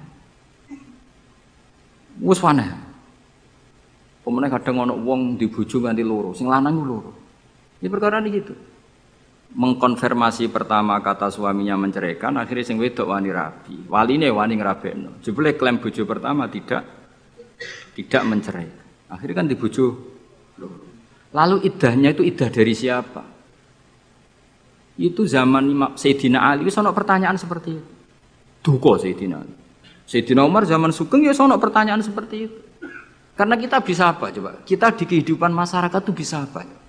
S1: Wes aneh. Kemudian kadang ono uang dibujuk nganti loro, sing lanang loro. Ini perkara ini gitu mengkonfirmasi pertama kata suaminya menceraikan akhirnya sing wedok wani rabi. Waline wani ngrabekno. Jebule klaim bojo pertama tidak tidak mencerai. Akhirnya kan dibojo lalu idahnya itu idah dari siapa? Itu zaman Sayyidina Ali. Itu pertanyaan seperti itu. Duko Sayyidina Ali. Sayyidina Umar zaman Sugeng ya sono pertanyaan seperti itu. Karena kita bisa apa coba? Kita di kehidupan masyarakat itu bisa apa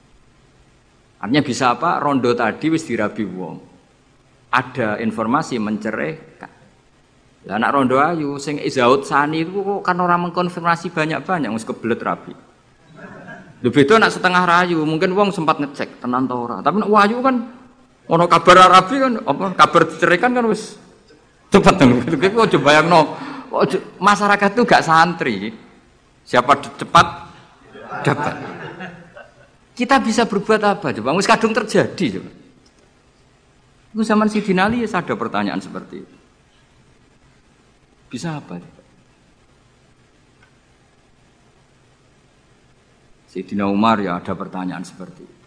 S1: Artinya bisa apa? Rondo tadi wis dirabi wong. Ada informasi menceraikan. Lah anak rondo ayu sing Izaud Sani itu kok kan orang mengkonfirmasi banyak-banyak wis kebelet rabi. Lho beda nak setengah rayu, mungkin wong sempat ngecek tenan ta ora. Tapi nak wayu kan ono kabar rabi kan apa kabar diceraikan kan wis cepet kan. Kok coba bayangno masyarakat itu gak santri. Siapa cepat dapat. Kita bisa berbuat apa coba? Wis kadung terjadi coba. Itu zaman si Ali ya ada pertanyaan seperti itu. Bisa apa? Coba? Sayyidina Umar ya ada pertanyaan seperti itu.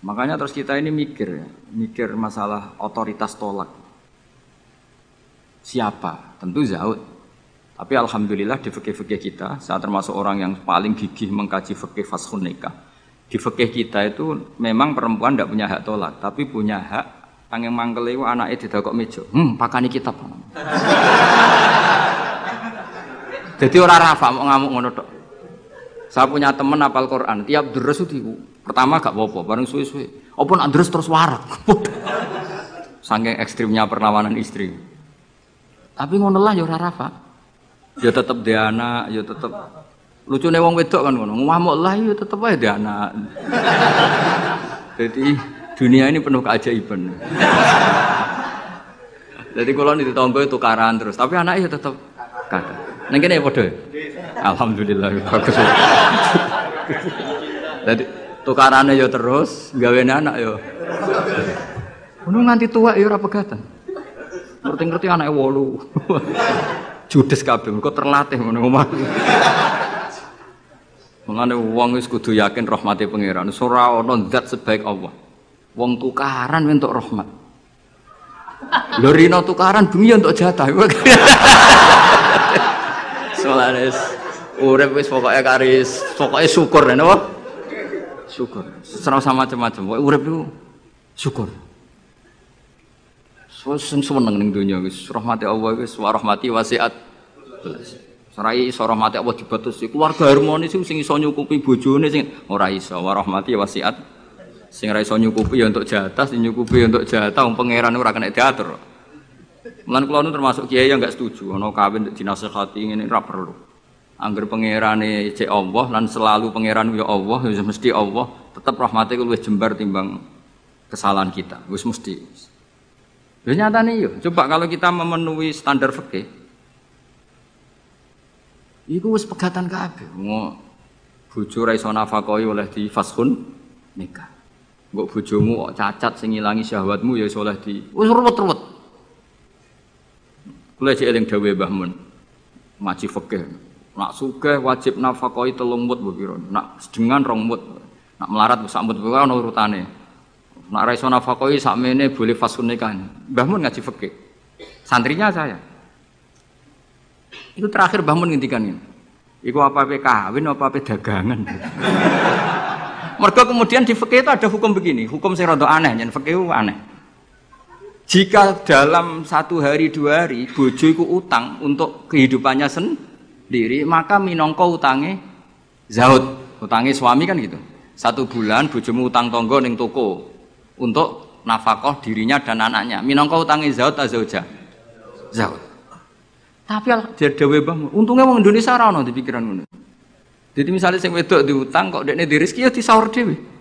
S1: Makanya terus kita ini mikir ya, mikir masalah otoritas tolak. Siapa? Tentu Zaud. Tapi alhamdulillah di fikih-fikih kita, saya termasuk orang yang paling gigih mengkaji fikih fashun nikah. Di fikih kita itu memang perempuan tidak punya hak tolak, tapi punya hak mangkel itu anaknya tidak kok mejo. Hmm, pakani kitab. <laughs> Jadi orang rafa mau ngamuk ngono tok. Saya punya teman apal Quran, tiap deres itu pertama gak apa-apa, bareng suwe-suwe. Apa nak deres terus warak. <laughs> Saking ekstrimnya perlawanan istri. Tapi ngono lah ya ora rafa ya tetap dia anak, ya tetap lucu nih wong wedok kan ngono. Ngamuk lah ya tetap aja dia anak. <laughs> Jadi dunia ini penuh keajaiban. <laughs> Jadi kalau di tonggo itu karan terus, tapi anaknya ya tetap kata. Neng kene padha. Alhamdulillah bagus. <laughs> Jadi tukarannya ya terus, gawe anak ya. Ngono nganti tua ya ora pegatan. Ngerti-ngerti anaknya wolu judes kabeh mergo terlatih ngono omah. Mengane wong wis kudu yakin rahmati pangeran. Ora ana zat sebaik Allah. Wong tukaran untuk rahmat. Lho rino tukaran bengi untuk jatah. <laughs> Solaris urip wis pokoke karis, pokoke syukur napa? Syukur. Serau sama macam-macam. Urip itu syukur. Sing seneng ning donya wis rahmati Allah wis wa rahmati wasiat. Serai iso rahmati Allah dibatasi. Keluarga harmonis sing iso nyukupi bojone sing ora iso wa rahmati wasiat. Sing ora iso nyukupi ya untuk jatah, sing nyukupi ya untuk jatah wong pangeran ora kena diatur. Mulan kula termasuk kiai yang enggak setuju ana kawin dinasehati ngene ora perlu. Angger pangerane cek Allah lan selalu pangeran ya Allah, ya mesti Allah, tetap rahmate ku luwih jembar timbang kesalahan kita. Wis mesti. Ya nyatane yo, coba kalau kita memenuhi standar fikih. Iku wis pegatan kabeh. Ngo bojo ra iso nafakoi oleh di fashun nikah. Mbok kok cacat sing ngilangi syahwatmu ya iso oleh di wis ruwet-ruwet. Kula cek eling dawuh Mbah Mun. Maji fikih. Nak sugih wajib nafakoi telung mut mbok Nak sedengan rong mut. Nak melarat sak mut kuwi ana. Nak ra iso nafakoi sakmene boleh fasun nikah. Mbah Mun ngaji fikih. Santrinya saya. Itu terakhir Mbah Mun ngendikan ini. Iku apa apa kawin apa apa dagangan. <laughs> Mereka kemudian di fikih itu ada hukum begini, hukum sing rada aneh, yen fikih aneh. Jika dalam satu hari dua hari bojo iku utang untuk kehidupannya sendiri diri maka minongko utange zaud utange suami kan gitu satu bulan bojomu utang tonggo ning toko untuk nafkah dirinya dan anaknya minongko utange zaud atau zauja zaud tapi dia dewe bang untungnya orang Indonesia rano di pikiran ngono jadi misalnya sing wedok diutang kok dekne di rezeki ya disaur dhewe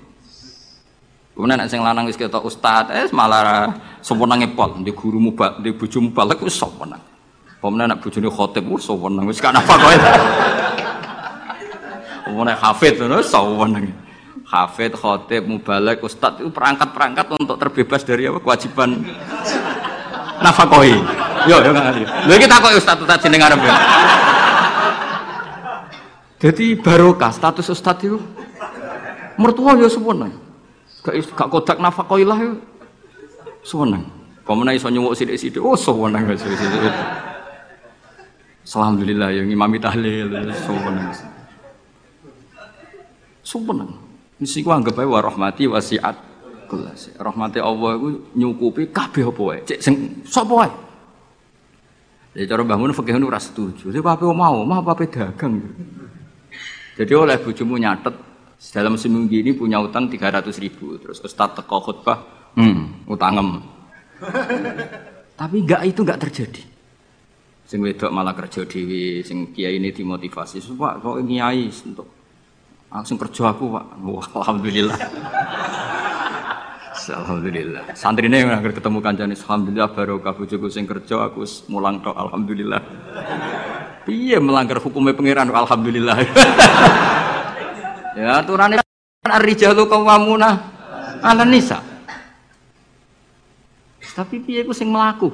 S1: Kemudian nek sing lanang wis ketok ustaz, eh malah sempurna ngepot di guru mubal, di bojo mubalek wis sempurna. Pemenang nak bojone khotib wis sewenang wis kan apa kowe. Pemenang hafid ngono sewenang. Hafid, khotib, mubalek, ustad itu perangkat-perangkat untuk terbebas dari apa kewajiban nafakoi. Yo yo ngali. Lha iki takoki ustad ustad jeneng arep ya. Jadi barokah status ustad itu mertua ya sewenang. Gak gak kodak nafakoi lah yo. Sewenang. Pemenang iso nyuwuk sithik-sithik, oh sewenang wis. Alhamdulillah yang imami tahlil sopan sopan mesti ku anggap ae rahmati wasiat. Rahmati Allah itu nyukupi kabeh apa wae. Cek sing sapa wae? Jadi cara bangun fikih nu ora setuju. Tapi apa mau mau apa dagang? Jadi oleh bojomu nyatet dalam seminggu ini punya utang 300 ribu. Terus Ustaz teko khutbah hmm utangem. <laughs> Tapi enggak itu enggak terjadi. Sing wedok malah kerja dewi, sing kiai ini dimotivasi. Pak, kok kiai untuk langsung kerja aku pak. Wah, alhamdulillah. alhamdulillah. Santri ini yang ketemu kancane, alhamdulillah baru kabu bojoku sing kerja aku mulang tok alhamdulillah. Iya melanggar hukumnya pangeran alhamdulillah. ya aturannya ar-rijalu qawwamuna 'ala nisa. Tapi piye ku sing mlaku?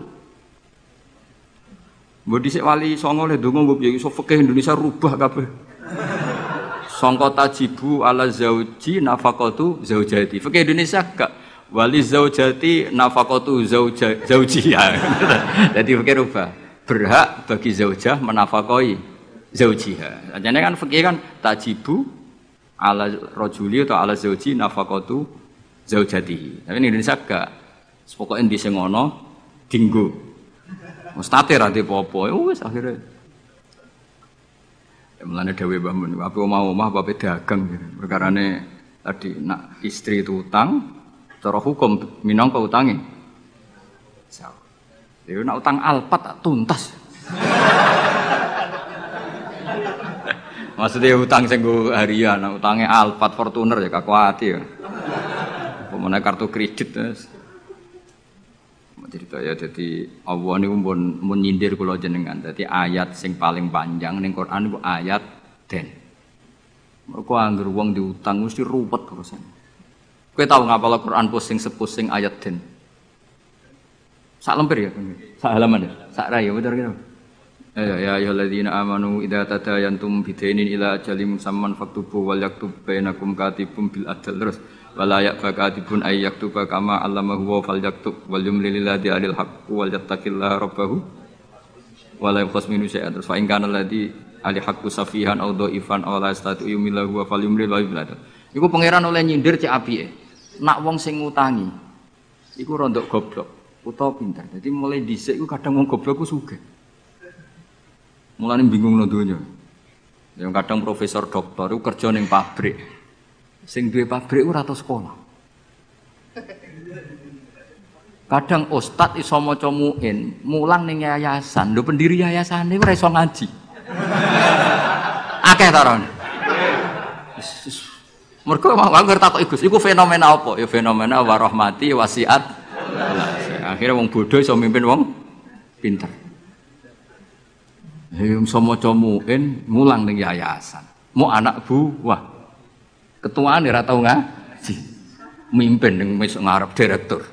S1: Mbok dhisik wali songo le donga mbok piye iso Indonesia rubah kabeh. Sangka tajibu ala zauji nafaqatu zaujati. Fikih Indonesia gak wali zaujati nafaqatu zauja zaujiha. <laughs> Jadi fikih rubah. Berhak bagi zaujah menafakoi zaujiha. Jadi kan fikih kan tajibu ala rajuli atau ala zauji nafaqatu zaujati. Tapi in Indonesia gak. Pokoknya di sengono dinggo. Mustate ra apa-apa. Ya wis akhire. Ya mulane dawuh Mbah Mun, apa mau omah apa dagang gitu. Perkarane tadi nak istri itu utang, cara hukum minangka utange. Ya nak utang alpat tak tuntas. Maksudnya utang sing harian, utangnya Alphard Fortuner ya kakuati ya. Pemenang kartu kredit terus cerita ya jadi Allah ini pun menyindir kalau jenengan. Jadi ayat sing paling panjang ning Quran itu ayat den. Mereka anggar uang diutang mesti ruwet urusan. Tahu ngapa lo Quran pusing sepusing ayat den? Sak lemper ya? Sak halaman ya? Sak raya betul gitu? Ya ya ayyuhalladzina amanu idza tadayantum bidainin ila ajalin musamman faktubu wal yaktub bainakum katibun bil adl. Terus wala yakfakatibun ay yaktuba kama allamahu wa fal yaktub wal yumli lillahi alil haqq wal yattaqillaha rabbahu wala yabkhas minhu syai'an. Terus fa in kana alladhi ali haqqu safihan aw dhaifan aw la yastati yumilahu wa fal yumli la yublad iku pangeran oleh nyindir cek apike. Nak wong sing ngutangi iku rondok goblok utawa pinter. Jadi mulai dhisik iku kadang wong goblok ku sugih. Mulane bingung nang donya. Yang kadang profesor doktor itu kerja ning pabrik Sing duwe pabrik ora tau sekolah. Kadang ustad iso maca muin, mulang ning yayasan. Lho pendiri yayasan ora iso ngaji. akeh tarone. Mergo aku takut iku, iku fenomena apa? Ya fenomena warahmati wasiat. Akhirnya wong bodoh iso mimpin wong pinter. Hei, sama comuin mulang ning yayasan. Mau anak buah. Ketuaan ora tau ngaji. Mimpin ning mesuk ngarep direktur.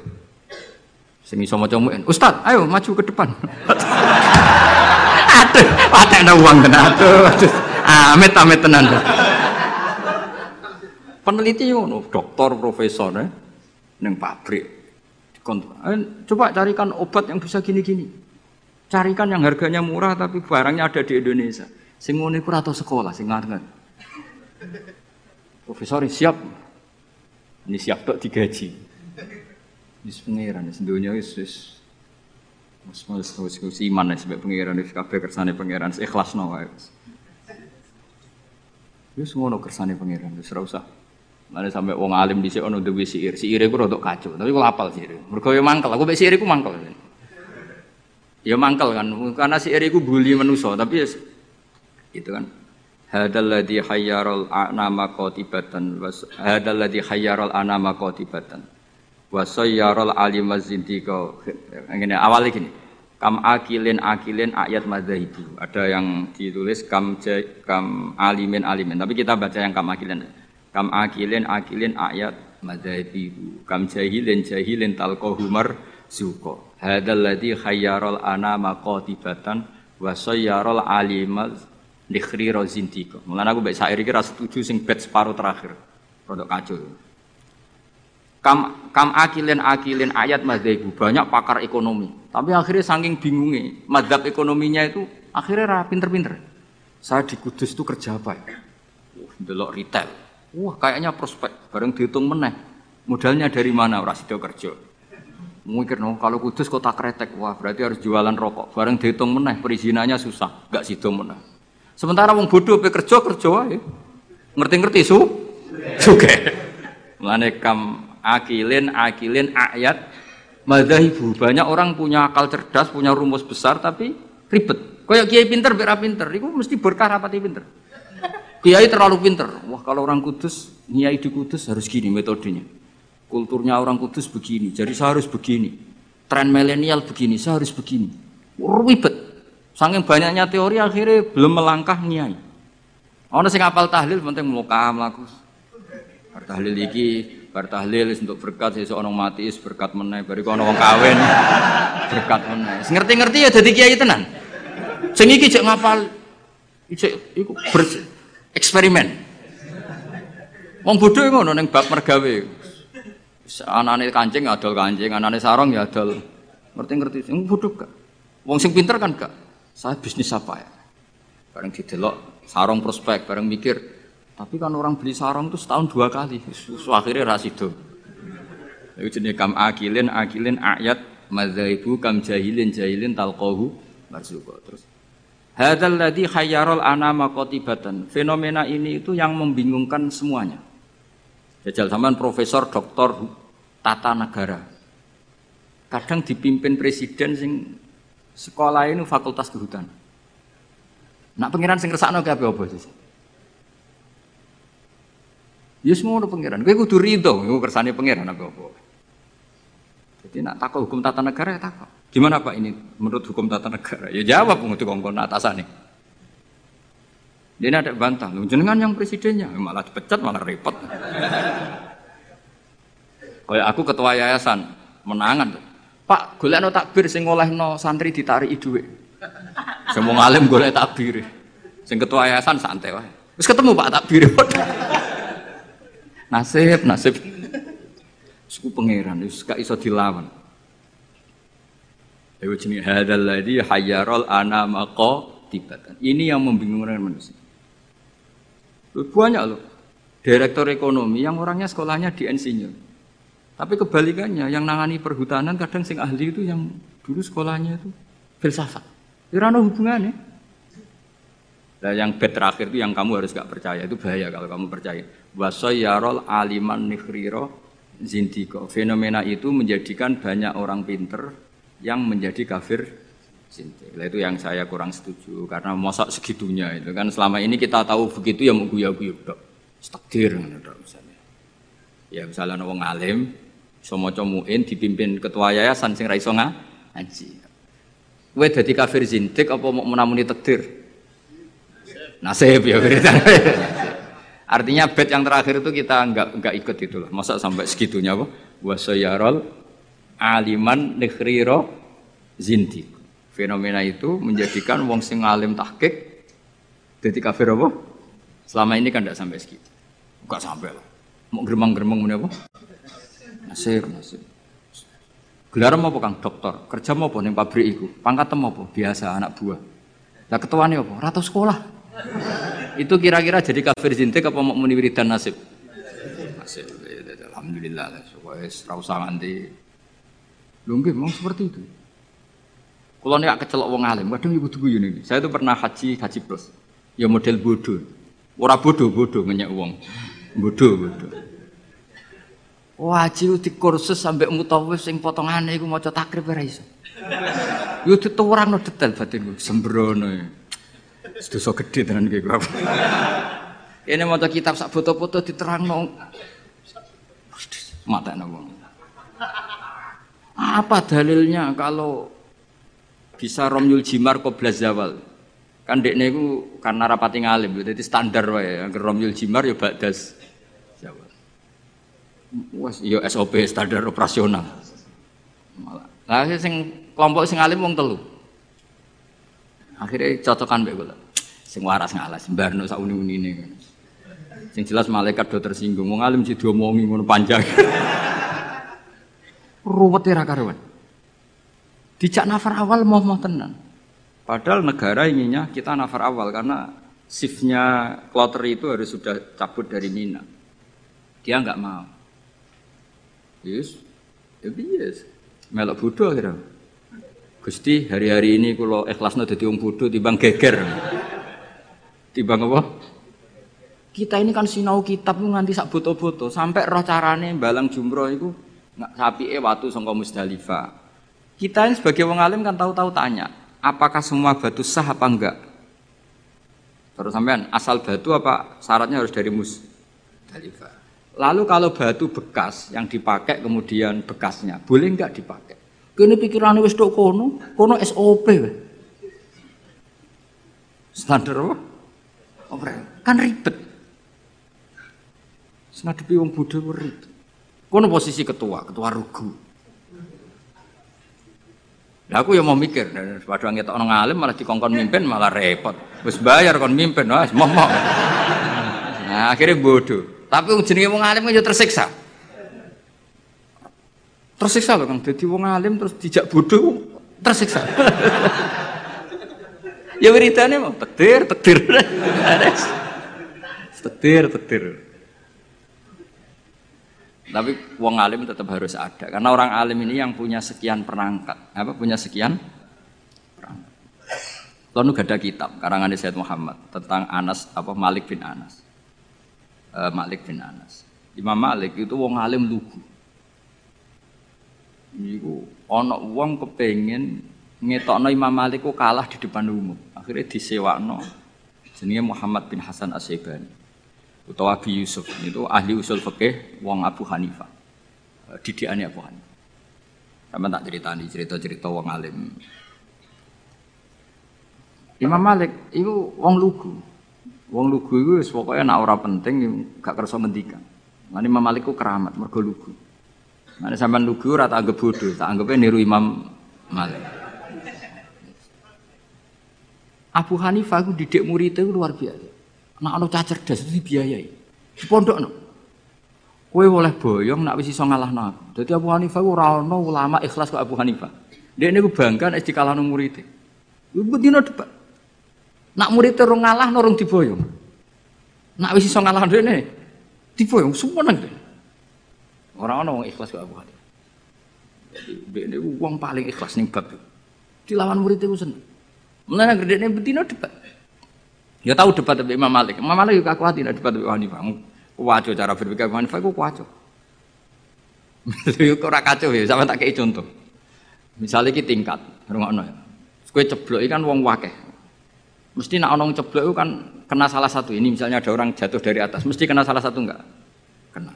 S1: Sing iso maca muin, "Ustaz, ayo maju ke depan." <laughs> aduh, patekno uang tenan. Aduh, aduh. Amit amit tenan. Peneliti ngono, dokter, profesor eh, neng pabrik. Eh, coba carikan obat yang bisa gini-gini. Carikan yang harganya murah tapi barangnya ada di Indonesia. Sing iku atau sekolah sing ngarep. Profesor siap. Ini siap tok digaji. Wis pangeran wis donya wis wis wis wis wis iman wis pangeran wis kabeh kersane pangeran ikhlasno wae. Wis ngono kersane pangeran wis ora usah Mana sampai wong alim di sini dewi siir, siir itu rodok kacau, tapi aku apal siir. Mereka yang mangkel, aku siir itu mangkel. Ya mangkel kan, karena siir itu bully manusia, tapi ya itu kan. Hadal hayyarul anama qatibatan was hadal ladhi hayyarul anama qatibatan. Wa sayyarul alim zindiqa. Ngene awal gini kam akilin akilin ayat madzahibu. Ada yang ditulis kam kam alimin alimin. Tapi kita baca yang kam akilin. Kam akilin akilin ayat madzahibu. Kam jahilin jahilin talqahu marzuqa. Hadzal ladzi khayyarul anama qatibatan wa sayyarul alimal dikhri rozintika mulane aku mbek sair iki ra setuju sing bet separuh terakhir produk kacau kam kam akilin akilin ayat madzahibu banyak pakar ekonomi tapi akhirnya saking bingungnya madzhab ekonominya itu akhirnya ra pinter-pinter saya di Kudus itu kerja apa ya? Delok retail Wah, kayaknya prospek. Bareng dihitung meneh. Modalnya dari mana orang sido kerja? Mungkin no, kalau kudus kota kretek, wah berarti harus jualan rokok. Bareng dihitung meneh, perizinannya susah, nggak sido meneh. Sementara wong bodoh pe kerja kerja wae. Ngerti-ngerti su? Juga. Mulane kam akilin akilin ayat madhahibu. Banyak orang punya akal cerdas, punya rumus besar tapi ribet. Kayak kiai pinter, biar pinter. Itu mesti berkah rapati pinter. Kiai terlalu pinter. Wah kalau orang kudus, niai di kudus harus gini metodenya. Kulturnya orang kudus begini, jadi saya harus begini. Tren milenial begini, saya harus begini. Ribet. Saking banyaknya teori akhirnya belum melangkah niai. Ono sing apal tahlil penting muka mlaku. Bar tahlil iki, bar tahlil untuk berkat sesuk ono mati berkat meneh, bariku ono wong kawin berkat meneh. Ngerti-ngerti ya jadi kiai tenan. Sing iki cek ngapal Cek iku eksperimen. Wong bodoh ngono ning bab mergawe. Anane kancing adol kancing, anane sarong ya adol. Ngerti-ngerti sing bodoh gak. Wong sing pinter kan gak. Saya bisnis apa ya? Bareng didelok sarong prospek, bareng mikir, tapi kan orang beli sarong itu setahun dua kali. Akhirnya rasido. Itu jenis kam akilin, akilin ayat madzaibu kam jahilin jahilin talqahu marzuqa. Terus Hadal ladhi khayyarul anama qatibatan. Fenomena ini itu yang membingungkan semuanya. Jajal zaman profesor doktor tata negara. Kadang dipimpin presiden sing sekolah ini fakultas kehutanan. Nak pengiran sing ngersakno kabeh apa sih? Ya semua udah pengiran. Gue kudu ridho, gue kersane pengiran apa apa. Jadi nak takut hukum tata negara ya takut. Gimana Pak ini menurut hukum tata negara? Ya jawab untuk kongkon atasan nih. Dia ada bantah, lu jenengan yang presidennya malah dipecat malah repot. Kayak aku ketua yayasan menangan Pak, no takbir sing no santri ditarik dhuwit. <laughs> Semua ngalim golek takbir. Sing ketua yayasan santai wae. Terus ketemu Pak takbir. <laughs> nasib, nasib. Suku pangeran wis gak iso dilawan. Itu jenis hadal ladhi hayyarol anama tibatan. Ini yang membingungkan manusia. Banyak loh. Direktur ekonomi yang orangnya sekolahnya di insinyur. Tapi kebalikannya, yang nangani perhutanan kadang sing ahli itu yang dulu sekolahnya itu filsafat. Irano hubungannya. Nah, yang bed terakhir itu yang kamu harus gak percaya itu bahaya kalau kamu percaya. Wasoyarol aliman nikhriro zindiko. Fenomena itu menjadikan banyak orang pinter yang menjadi kafir zintik. Nah, itu yang saya kurang setuju karena mosok segitunya itu kan selama ini kita tahu begitu ya mau guyu-guyu dok. Takdir misalnya. Ya misalnya wong alim semua comuin dipimpin ketua yayasan sing ra iso ngaji. Kowe dadi kafir zintik apa mau menamuni takdir? Nasib ya beritanya. <laughs> Artinya bed yang terakhir itu kita enggak enggak ikut itu loh. Masa sampai segitunya apa? Wasayarol aliman nekhriro zintik. Fenomena itu menjadikan wong sing alim tahqiq jadi kafir apa? Selama ini kan tidak sampai segitu. Enggak sampai lah. Mau geremang-geremang mana apa? Nasir, nasir. Gelar apa kang dokter? Kerja apa ning pabrik iku? Pangkat apa? Biasa anak buah. Lah ketuane apa? Ratu sekolah. itu kira-kira jadi kafir zintik apa mau muni wiridan nasib? Nasib. Alhamdulillah. Wes ra usah nganti. Lho nggih, seperti itu. Kalau nih kecelok wong alim, kadang ibu tunggu ini. Saya itu pernah haji haji plus, ya model bodoh. Orang bodoh bodoh ngenyak uang, bodoh bodoh. Wajib di kursus sampai mutawif sing potongan iku maca takrib ora iso. Yo no detail batin sembrono. Sedoso gede tenan iki kok. Ini maca kitab sak foto-foto diterangno. Mata wong. Apa dalilnya kalau bisa romyul jimar qobla zawal. Kan dekne iku karena rapati ngalim, jadi standar wae. Angger romyul jimar ya ba'das zawal. Wes ya SOP standar operasional. Malah. Lah sing kelompok sing alim wong telu. Akhirnya cocokan mbek kula. Sing waras ngalas, mbarno sak uni-unine. Sing jelas malaikat do tersinggung, wong alim sih diomongi ngono panjang. <laughs> Ruwet ra karuan. Dijak nafar awal mau tenan. Padahal negara inginnya kita nafar awal karena shiftnya kloter itu harus sudah cabut dari Mina. Dia nggak mau. Yes, ya yes. Melok bodoh kira. Gusti hari-hari ini kalau ikhlasnya jadi wong bodoh timbang geger. Timbang apa? Kita ini kan sinau kitab nganti sak boto-boto sampai roh carane balang jumroh itu nggak sapi eh waktu songko Musdalifah. Kita ini sebagai wong alim kan tahu-tahu tanya, apakah semua batu sah apa enggak? Terus sampean asal batu apa syaratnya harus dari mus? Lalu kalau batu bekas yang dipakai kemudian bekasnya, boleh enggak dipakai? Kini pikiran wis tok kono, kono SOP. Standar apa? Apa? Kan ribet. Ngadepi wong Buddha ribet. Kono posisi ketua, ketua rugu. Nah, aku ya mau mikir, ngetok orang alim malah dikongkon mimpin malah repot. Wis bayar kon mimpin, wis. Nah, akhirnya bodoh. Tapi jenenge wong alim kan ya tersiksa. Tersiksa loh kan, jadi wong alim terus dijak bodoh, tersiksa. <laughs> ya beritanya mau tektir, tektir. tektir, tektir. Tapi wong alim tetap harus ada karena orang alim ini yang punya sekian perangkat, apa punya sekian perangkat. Lalu gak ada kitab karangan Sayyid Muhammad tentang Anas apa Malik bin Anas. Uh, Malik bin Anas. Imam Malik itu wong alim lugu. Niku ana wong kepengin ngetokno Imam Malik ku kalah di depan umum. Akhirnya disewakno. Jenenge Muhammad bin Hasan Asyibani utawa Abi Yusuf. Itu ahli usul fikih wong Abu Hanifah. Eh, didikane Abu Hanifah. Sama tak ceritani cerita-cerita wong alim. Imam Malik itu wong lugu. Wong lugu itu pokoknya nak ora penting gak kerasa ngendikan. Lan Imam Malik ku keramat mergo lugu. Nah, sampean lugu ora tak anggap bodoh, tak anggapnya niru Imam Malik. Abu Hanifah itu didik muridnya luar biasa. Nak ono cah cerdas itu dibiayai. Di pondok no. Kue boleh boyong nak wis iso ngalahno. Dadi Abu Hanifah ora ono ulama ikhlas kok Abu Hanifah. Dia ini bangga nek dikalahno murid. Ibu dino debat. Nak murid rong ngalah rong diboyong. Nak wis iso ngalah dene diboyong semua nang Orang ono wong ikhlas kok Abu Hanifah. Jadi dia ini uang paling ikhlas nih bab. Dilawan murid itu sendiri. Mulane gede betina debat. Ya tahu debat dengan Imam Malik. Imam Malik juga kuat tidak debat dengan Hanifah. Kuwaco cara berpikir Imam Hanifah itu kuwaco. Itu ora kacau ya, sama tak kayak contoh. Misalnya kita tingkat, rumah ya. Kue ceblok kan wong wakeh. Mesti nak onong ceblok itu kan kena salah satu. Ini misalnya ada orang jatuh dari atas, mesti kena salah satu enggak? Kena.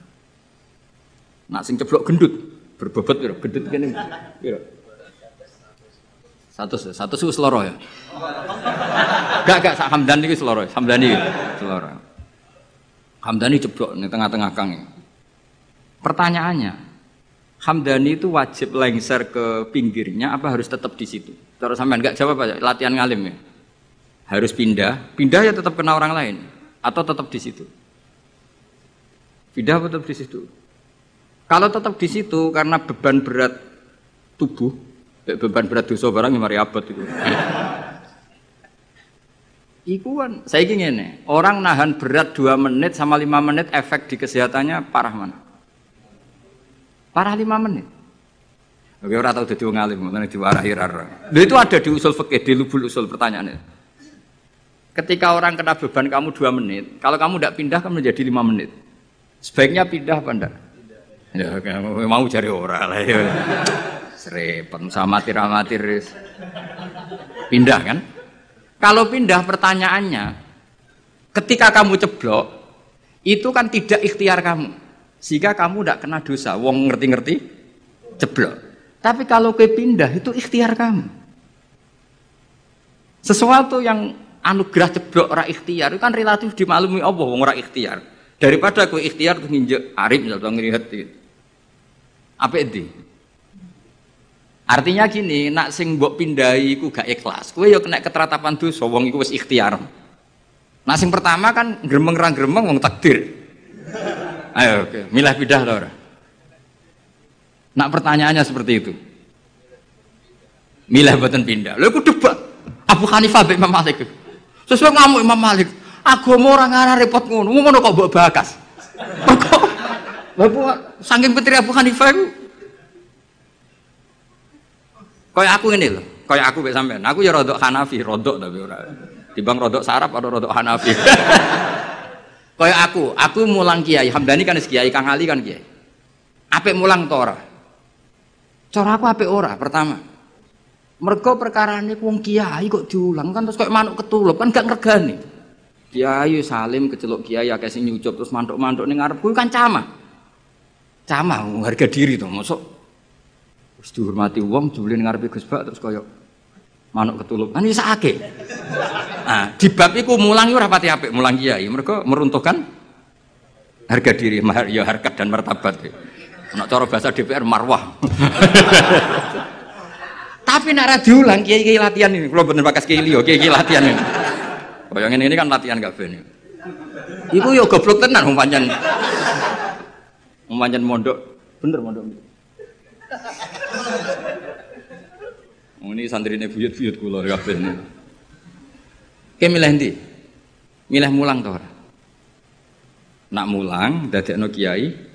S1: Nak sing ceblok gendut, berbobot piro? Gendut kene? Satu satu sih seloro ya. Gak gak sak Hamdan iki seloro, Hamdani seloro. Hamdani ceblok di tengah-tengah kang. Pertanyaannya, Hamdani itu wajib lengser ke pinggirnya apa harus tetap di situ? Terus sampean nggak jawab aja, latihan ngalim ya. Harus pindah, pindah ya tetap kena orang lain atau tetap di situ. Pindah tetap di situ. Kalau tetap di situ karena beban berat tubuh, beban berat dosa barang yang mari abad itu. Iku kan, saya ingin nih, orang nahan berat 2 menit sama 5 menit efek di kesehatannya parah mana? Parah 5 menit. Oke, orang tahu jadi wong alim, mana diwarahi rara. Itu ada di usul fikih, di lubul usul pertanyaannya. Ketika orang kena beban kamu dua menit, kalau kamu tidak pindah kan menjadi lima menit. Sebaiknya pindah apa enggak? Ya, kamu mau cari orang lah ya. Serepet sama amatir amatir. Pindah kan? Kalau pindah pertanyaannya, ketika kamu ceblok, itu kan tidak ikhtiar kamu. Sehingga kamu tidak kena dosa. Wong ngerti-ngerti ceblok. Tapi kalau ke pindah itu ikhtiar kamu. Sesuatu yang anugerah ceblok ora ikhtiar itu kan relatif dimaklumi Allah wong ora ikhtiar. Daripada kowe ikhtiar tuh nginjek arif misal ngelihat itu. Apa itu? Artinya gini, nak sing mbok pindai iku gak ikhlas. Kowe yo kena keteratapan dosa wong iku wis ikhtiar. Nah sing pertama kan gremeng ra gremeng wong takdir. Ayo oke, milah pindah to ora? Nak pertanyaannya seperti itu. Milah buatan pindah. Lalu aku debat. Abu Hanifah bin Imam Malik. Sesuai ngamuk Imam Malik. mau orang arah repot ngono. Ngono kok bawa bakas. Kok Bapak saking putri Abu Hanifah itu Kayak aku ini loh, kayak aku bisa sampean. Aku ya rodok Hanafi, rodok tapi ora. Dibang rodok sarap atau rodok Hanafi. <laughs> kayak aku, aku mulang kiai. Hamdani kan kiai, Kang Ali kan kiai. Apik mulang tora. Cara aku apik ora pertama. Mergo perkarane wong kiai kok diulang kan terus kayak manuk ketulup kan gak ngergani. Kiai salim kecelok kiai akeh sing nyucup terus mantuk-mantuk ning ngarepku kan camah. Camah harga diri to, mosok wis dihormati wong jebule ngarepe Gus Bak terus kaya manuk ketulup. Kan iso akeh. Nah, di bab iku mulang ora pati apik mulang kiai, mergo meruntuhkan harga diri, ya harkat dan martabat. Nak cara bahasa DPR marwah. <laughs> Tapi nak diulang kiai kiai latihan ini, kalau bener bakas kiai liyo, kiai kiai latihan ini. Bayangin ini kan latihan gak bener. Iku yo goblok tenan umpamanya. Umpamanya mondok, bener mondok. <laughs> Ini santri ini buyut-buyut kabeh ini. Kayak milih ndi? Milih mulang to Nak mulang dadekno kiai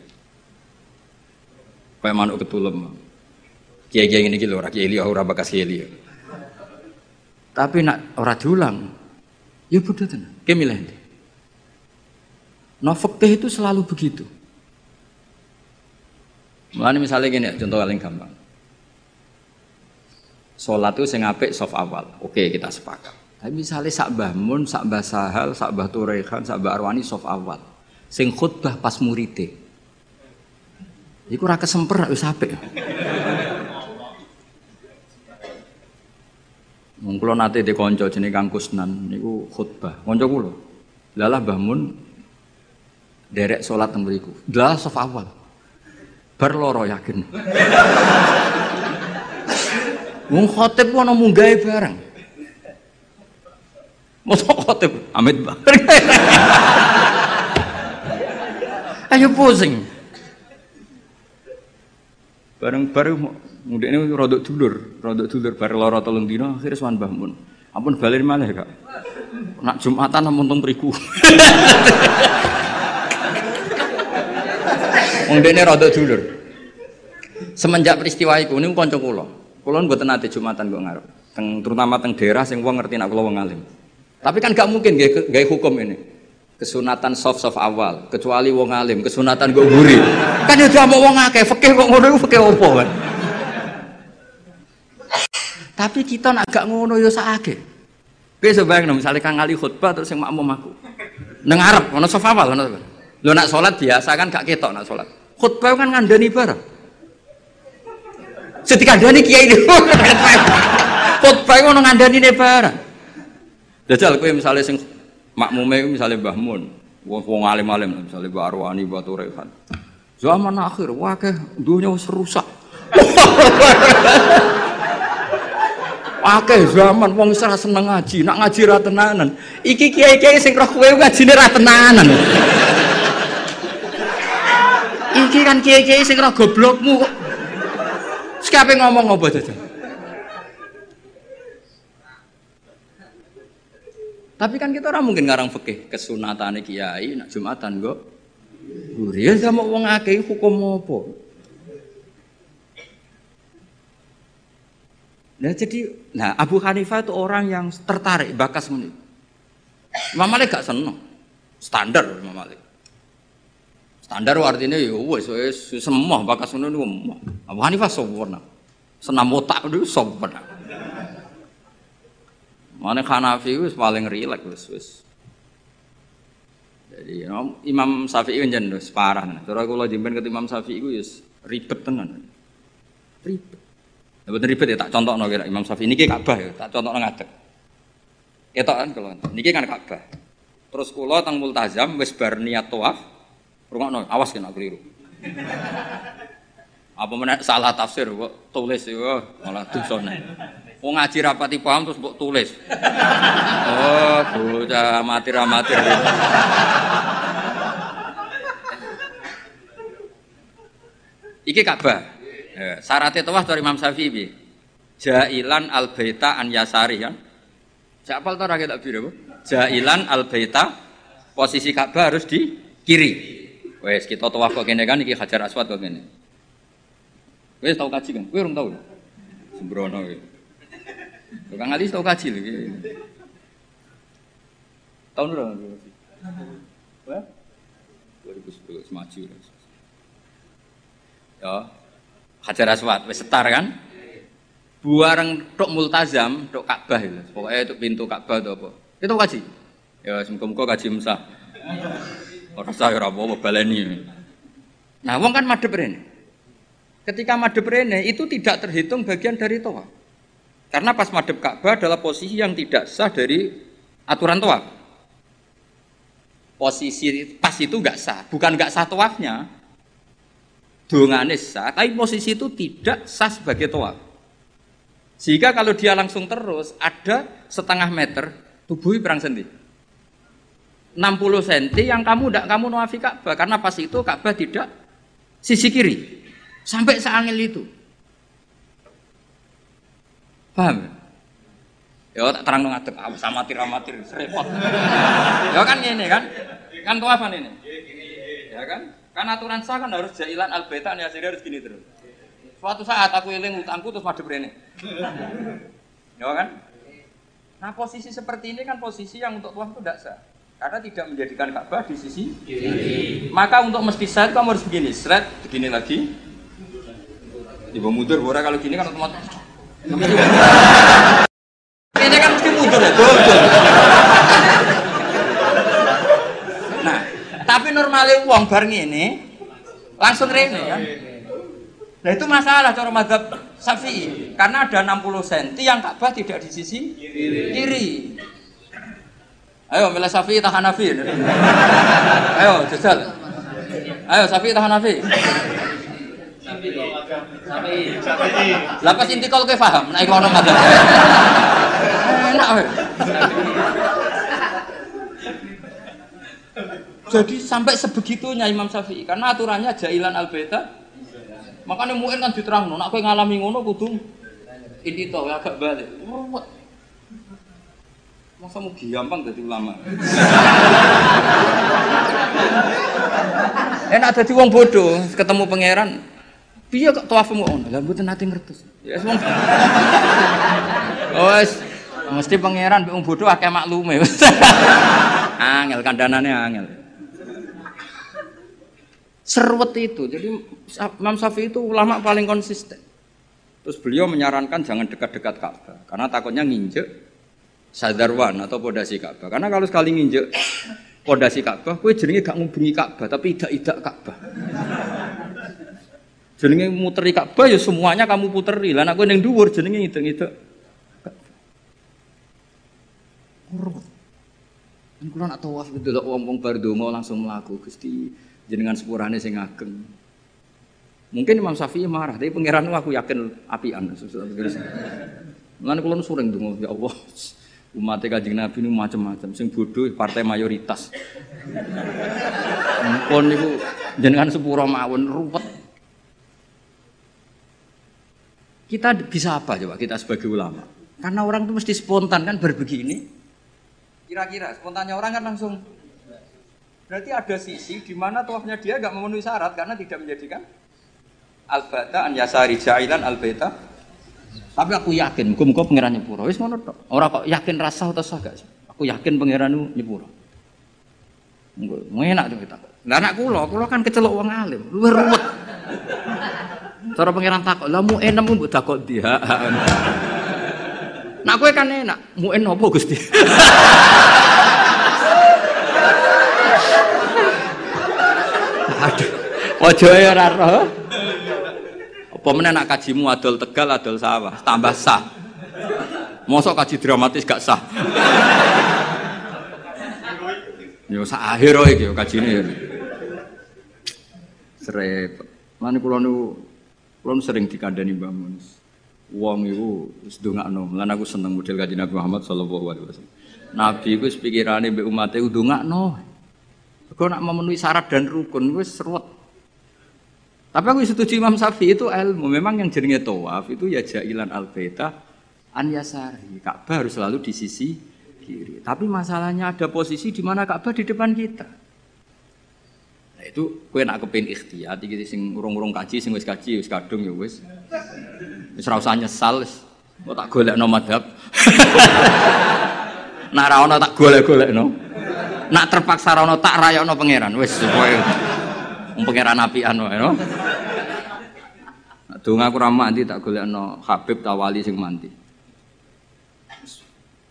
S1: Kayak manuk ketulem. Kiai-kiai ini orang kiai liya ora bakas kiai. Tapi nak ora diulang, ya bodoh tenan. Kayak milih ini. Nah, itu selalu begitu. Mulane misalnya gini, contoh paling gampang. Sholat itu sing apik soft awal. Oke, kita sepakat. Tapi misalnya sak Mbah Mun, sak Mbah Sahal, sak Mbah Turehan, sak Mbah Arwani soft awal. Sing khutbah pas muride. Iku ora kesemper wis apik. Wong kula nate de kanca jenenge Kang Kusnan niku khutbah. Kanca kula. Lalah Mbah Mun derek salat teng mriku. Lah saf awal. Bar loro yakin. Wong khotib ana munggahe bareng. Mosok khotib amit bareng. <laughs> Ayo pusing. Bareng bareng ini rodok dulur, rodok dulur bareng loro tolong dino akhirnya swan bangun. Ampun balik malah kak. Nak jumatan namun tong priku. <laughs> Wong ini rodok dulur. Semenjak peristiwa itu ini kanca kula. Kula mboten nate jumatan kok ngarep. Teng terutama teng daerah sing wong ngerti nak kula wong alim. Tapi kan gak mungkin gaya hukum ini kesunatan soft soft awal kecuali wong alim kesunatan gue guri kan ya mau wong akeh fakih kok ngono fakih opo kan Tapi kita nak gak ngono yo sakake. Kowe sebayang misalnya Kang Ali khutbah terus yang makmum aku. Nang ngarep ono sofa wal ono. Lho nak salat biasa kan gak ketok nak salat. Khutbah kan ngandani bareng. Setika dani kiai ini. Khutbah ngono ngandani ne bareng. Jajal kowe misalnya sing makmume misalnya Mbah Mun, wong alim-alim misalnya Mbah Arwani, Mbah Turekan. Zaman akhir, wah ke dunia wis rusak. Zaman wong ora seneng ngaji, nak ngaji ra tenanan. Iki kiai-kiai sing roh kowe ngajine ra tenanan. Iki kan kiai-kiai sing roh goblokmu kok. Sekape ngomong apa jajan? Tapi kan kita orang mungkin ngarang fikih kesunatan kiai nak jumatan kok. Guri ya sama wong akeh hukum apa? Nah jadi, nah Abu Hanifah itu orang yang tertarik bakas ini. Imam Malik gak seneng, standar Imam Malik. Standar artinya ya wes wes semua bakas ini semua. Abu Hanifah sempurna, senam otak itu sempurna. Mana Hanafi itu paling rileks wes wes. Jadi Imam Syafi'i kan jen parah. Cara kalau jemben ke Imam Syafi'i itu ya ribet tenan. Ribet. Betul ribet ya, tak contoh kira Imam Syafi'i ini Ka'bah ya, tak contoh ngadeg. Ketok kan kalau niki kan Ka'bah. Terus kula teng multazam wis bar niat tawaf, rungokno, awas kena keliru. Apa mana salah tafsir kok tulis ya malah dosane. Wong ngaji rapati paham terus mbok tulis. Oh, bocah amatir-amatir. Iki Ka'bah. Ya, syaratnya tawaf dari Imam Syafi'i Jailan al baita an yasari kan. Siapa tahu rakyat tak biru? Jailan al baita posisi Ka'bah harus di kiri. Wes kita tawaf kok gini kan iki Hajar Aswad kok gini. Wes tahu kaji kan? Kowe urung tahu. Sembrono kowe. Kang Ali tahu kaji lagi. Tahun berapa? Wah? 2010 maju. Ya, Hajar Aswad wis setar kan? Buareng tok multazam, tok Ka'bah itu. Pokoknya itu pintu Ka'bah itu apa? Itu kaji. Ya semoga-moga kaji mesah. Ora saya ora apa baleni. Nah, wong kan madhep rene. Ketika madhep rene itu tidak terhitung bagian dari tawaf. Karena pas madhep Ka'bah adalah posisi yang tidak sah dari aturan tawaf. Posisi pas itu nggak sah, bukan nggak sah tawafnya, dongane sah, tapi posisi itu tidak sah sebagai toa. Sehingga kalau dia langsung terus ada setengah meter tubuh perang sendi. 60 cm yang kamu tidak kamu nuafi Ka'bah karena pas itu Ka'bah tidak sisi kiri sampai seangil itu. Paham? Ya tak terang ngadeg ah, sama amatir amatir repot. <laughs> ya kan ini kan? Kan tuafan ini. Ya kan? Kan aturan sah kan harus jailan al beta ya jadi harus gini terus. Suatu saat aku eling utangku terus madep rene. <laughs> ya kan? Nah posisi seperti ini kan posisi yang untuk tuan itu tidak sah. Karena tidak menjadikan Ka'bah di sisi kiri. Maka untuk mesti sah itu kamu harus begini, seret, begini lagi. Ibu mundur, bora kalau gini kan otomatis. ini kan mesti mundur ya, betul. Tapi normalnya uang bar ini langsung rene kan. Nah itu masalah cara madhab Syafi'i karena ada 60 cm yang Ka'bah tidak di sisi kiri. kiri. Ayo milih Syafi'i tahan Hanafi. Ayo jajal. Ayo Syafi'i tahan Hanafi. Lapas inti kalau ke paham, naik kono madhab. Enak Jadi sampai sebegitunya Imam Syafi'i karena aturannya jailan al beta. Makanya mungkin kan diterang, nak kowe ngalami ngono kudu ini toh agak balik. Masa mau gampang jadi ulama? <laughs> Enak jadi wong bodoh, ketemu pangeran. Piye kok tawafmu ngono? Lah mboten nate ngertos. Ya wong. <laughs> Wes mesti pangeran wong bodoh akeh maklume. <laughs> angel kandanane angel. Serwet itu. Jadi Imam Syafi'i itu ulama paling konsisten. Terus beliau menyarankan jangan dekat-dekat Ka'bah karena takutnya nginjek sadarwan atau podasi Ka'bah. Karena kalau sekali nginjek podasi Ka'bah, kue jenenge gak ngubungi Ka'bah tapi tidak-tidak Ka'bah. jenenge muteri Ka'bah ya semuanya kamu puteri. Lah kowe ning dhuwur jenenge ngidek-ngidek. Ruwet. Kulo nak tawaf delok wong-wong bar langsung mlaku Gusti jenengan sepurane sing ageng. Mungkin Imam Syafi'i marah, tapi pangeran aku yakin apian. Lan kula sering donga, ya Allah. Umat Kanjeng Nabi ini macam-macam, sing bodoh partai mayoritas. Mumpun niku jenengan sepuro mawon ruwet. Kita bisa apa coba kita sebagai ulama? Karena orang itu mesti spontan kan berbegini. Kira-kira spontannya orang kan langsung Berarti ada sisi di mana tuafnya dia nggak memenuhi syarat karena tidak menjadikan al-bata an yasari ja'ilan al-bata. Tapi aku yakin, muga-muga pangeran nyepuro. Wis ngono tok. Ora kok yakin rasa atau sah sih? Aku yakin pangeran nyepuro. Enak tuh kita. Lah anak kula, kula kan kecelok wong alim, luwih ruwet. Cara pangeran takok, "Lah mu enem mbok takok dia." Nak kowe kan enak, mu en apa Gusti? Aduh. Ojo ya ora roh. Meneh nak kajimu adol Tegal, adol sawah, tambah sah. Mosok kaji dramatis gak sah. Yo sak akhir iki yo kajine. Serepet. Lan kula nu kula sering dikandani Mbah Mun. Wong iku wis ndongakno. Lan aku seneng model kaji Nabi Muhammad sallallahu alaihi wasallam. Nabi iku pikirane mbek umate ndongakno. Kok nak memenuhi syarat dan rukun wis seruat tapi aku setuju Imam Syafi'i itu ilmu. Memang yang jenenge tawaf itu ya jailan al-baita an yasari. Ka'bah harus selalu di sisi kiri. Tapi masalahnya ada posisi di mana Ka'bah di depan kita. Nah itu kue nak kepin ikhtiar, iki sing urung-urung kaji, sing wis kaji, wis kadung ya wis. Wis ora usah nyesal. Kok tak golekno madhab. <laughs> nak ra tak golek-golekno. Nak terpaksa ra tak rayakno pangeran, wis supaya pangeran apian wae no. Donga aku ra mandi tak golekno Habib tawali sing mandi.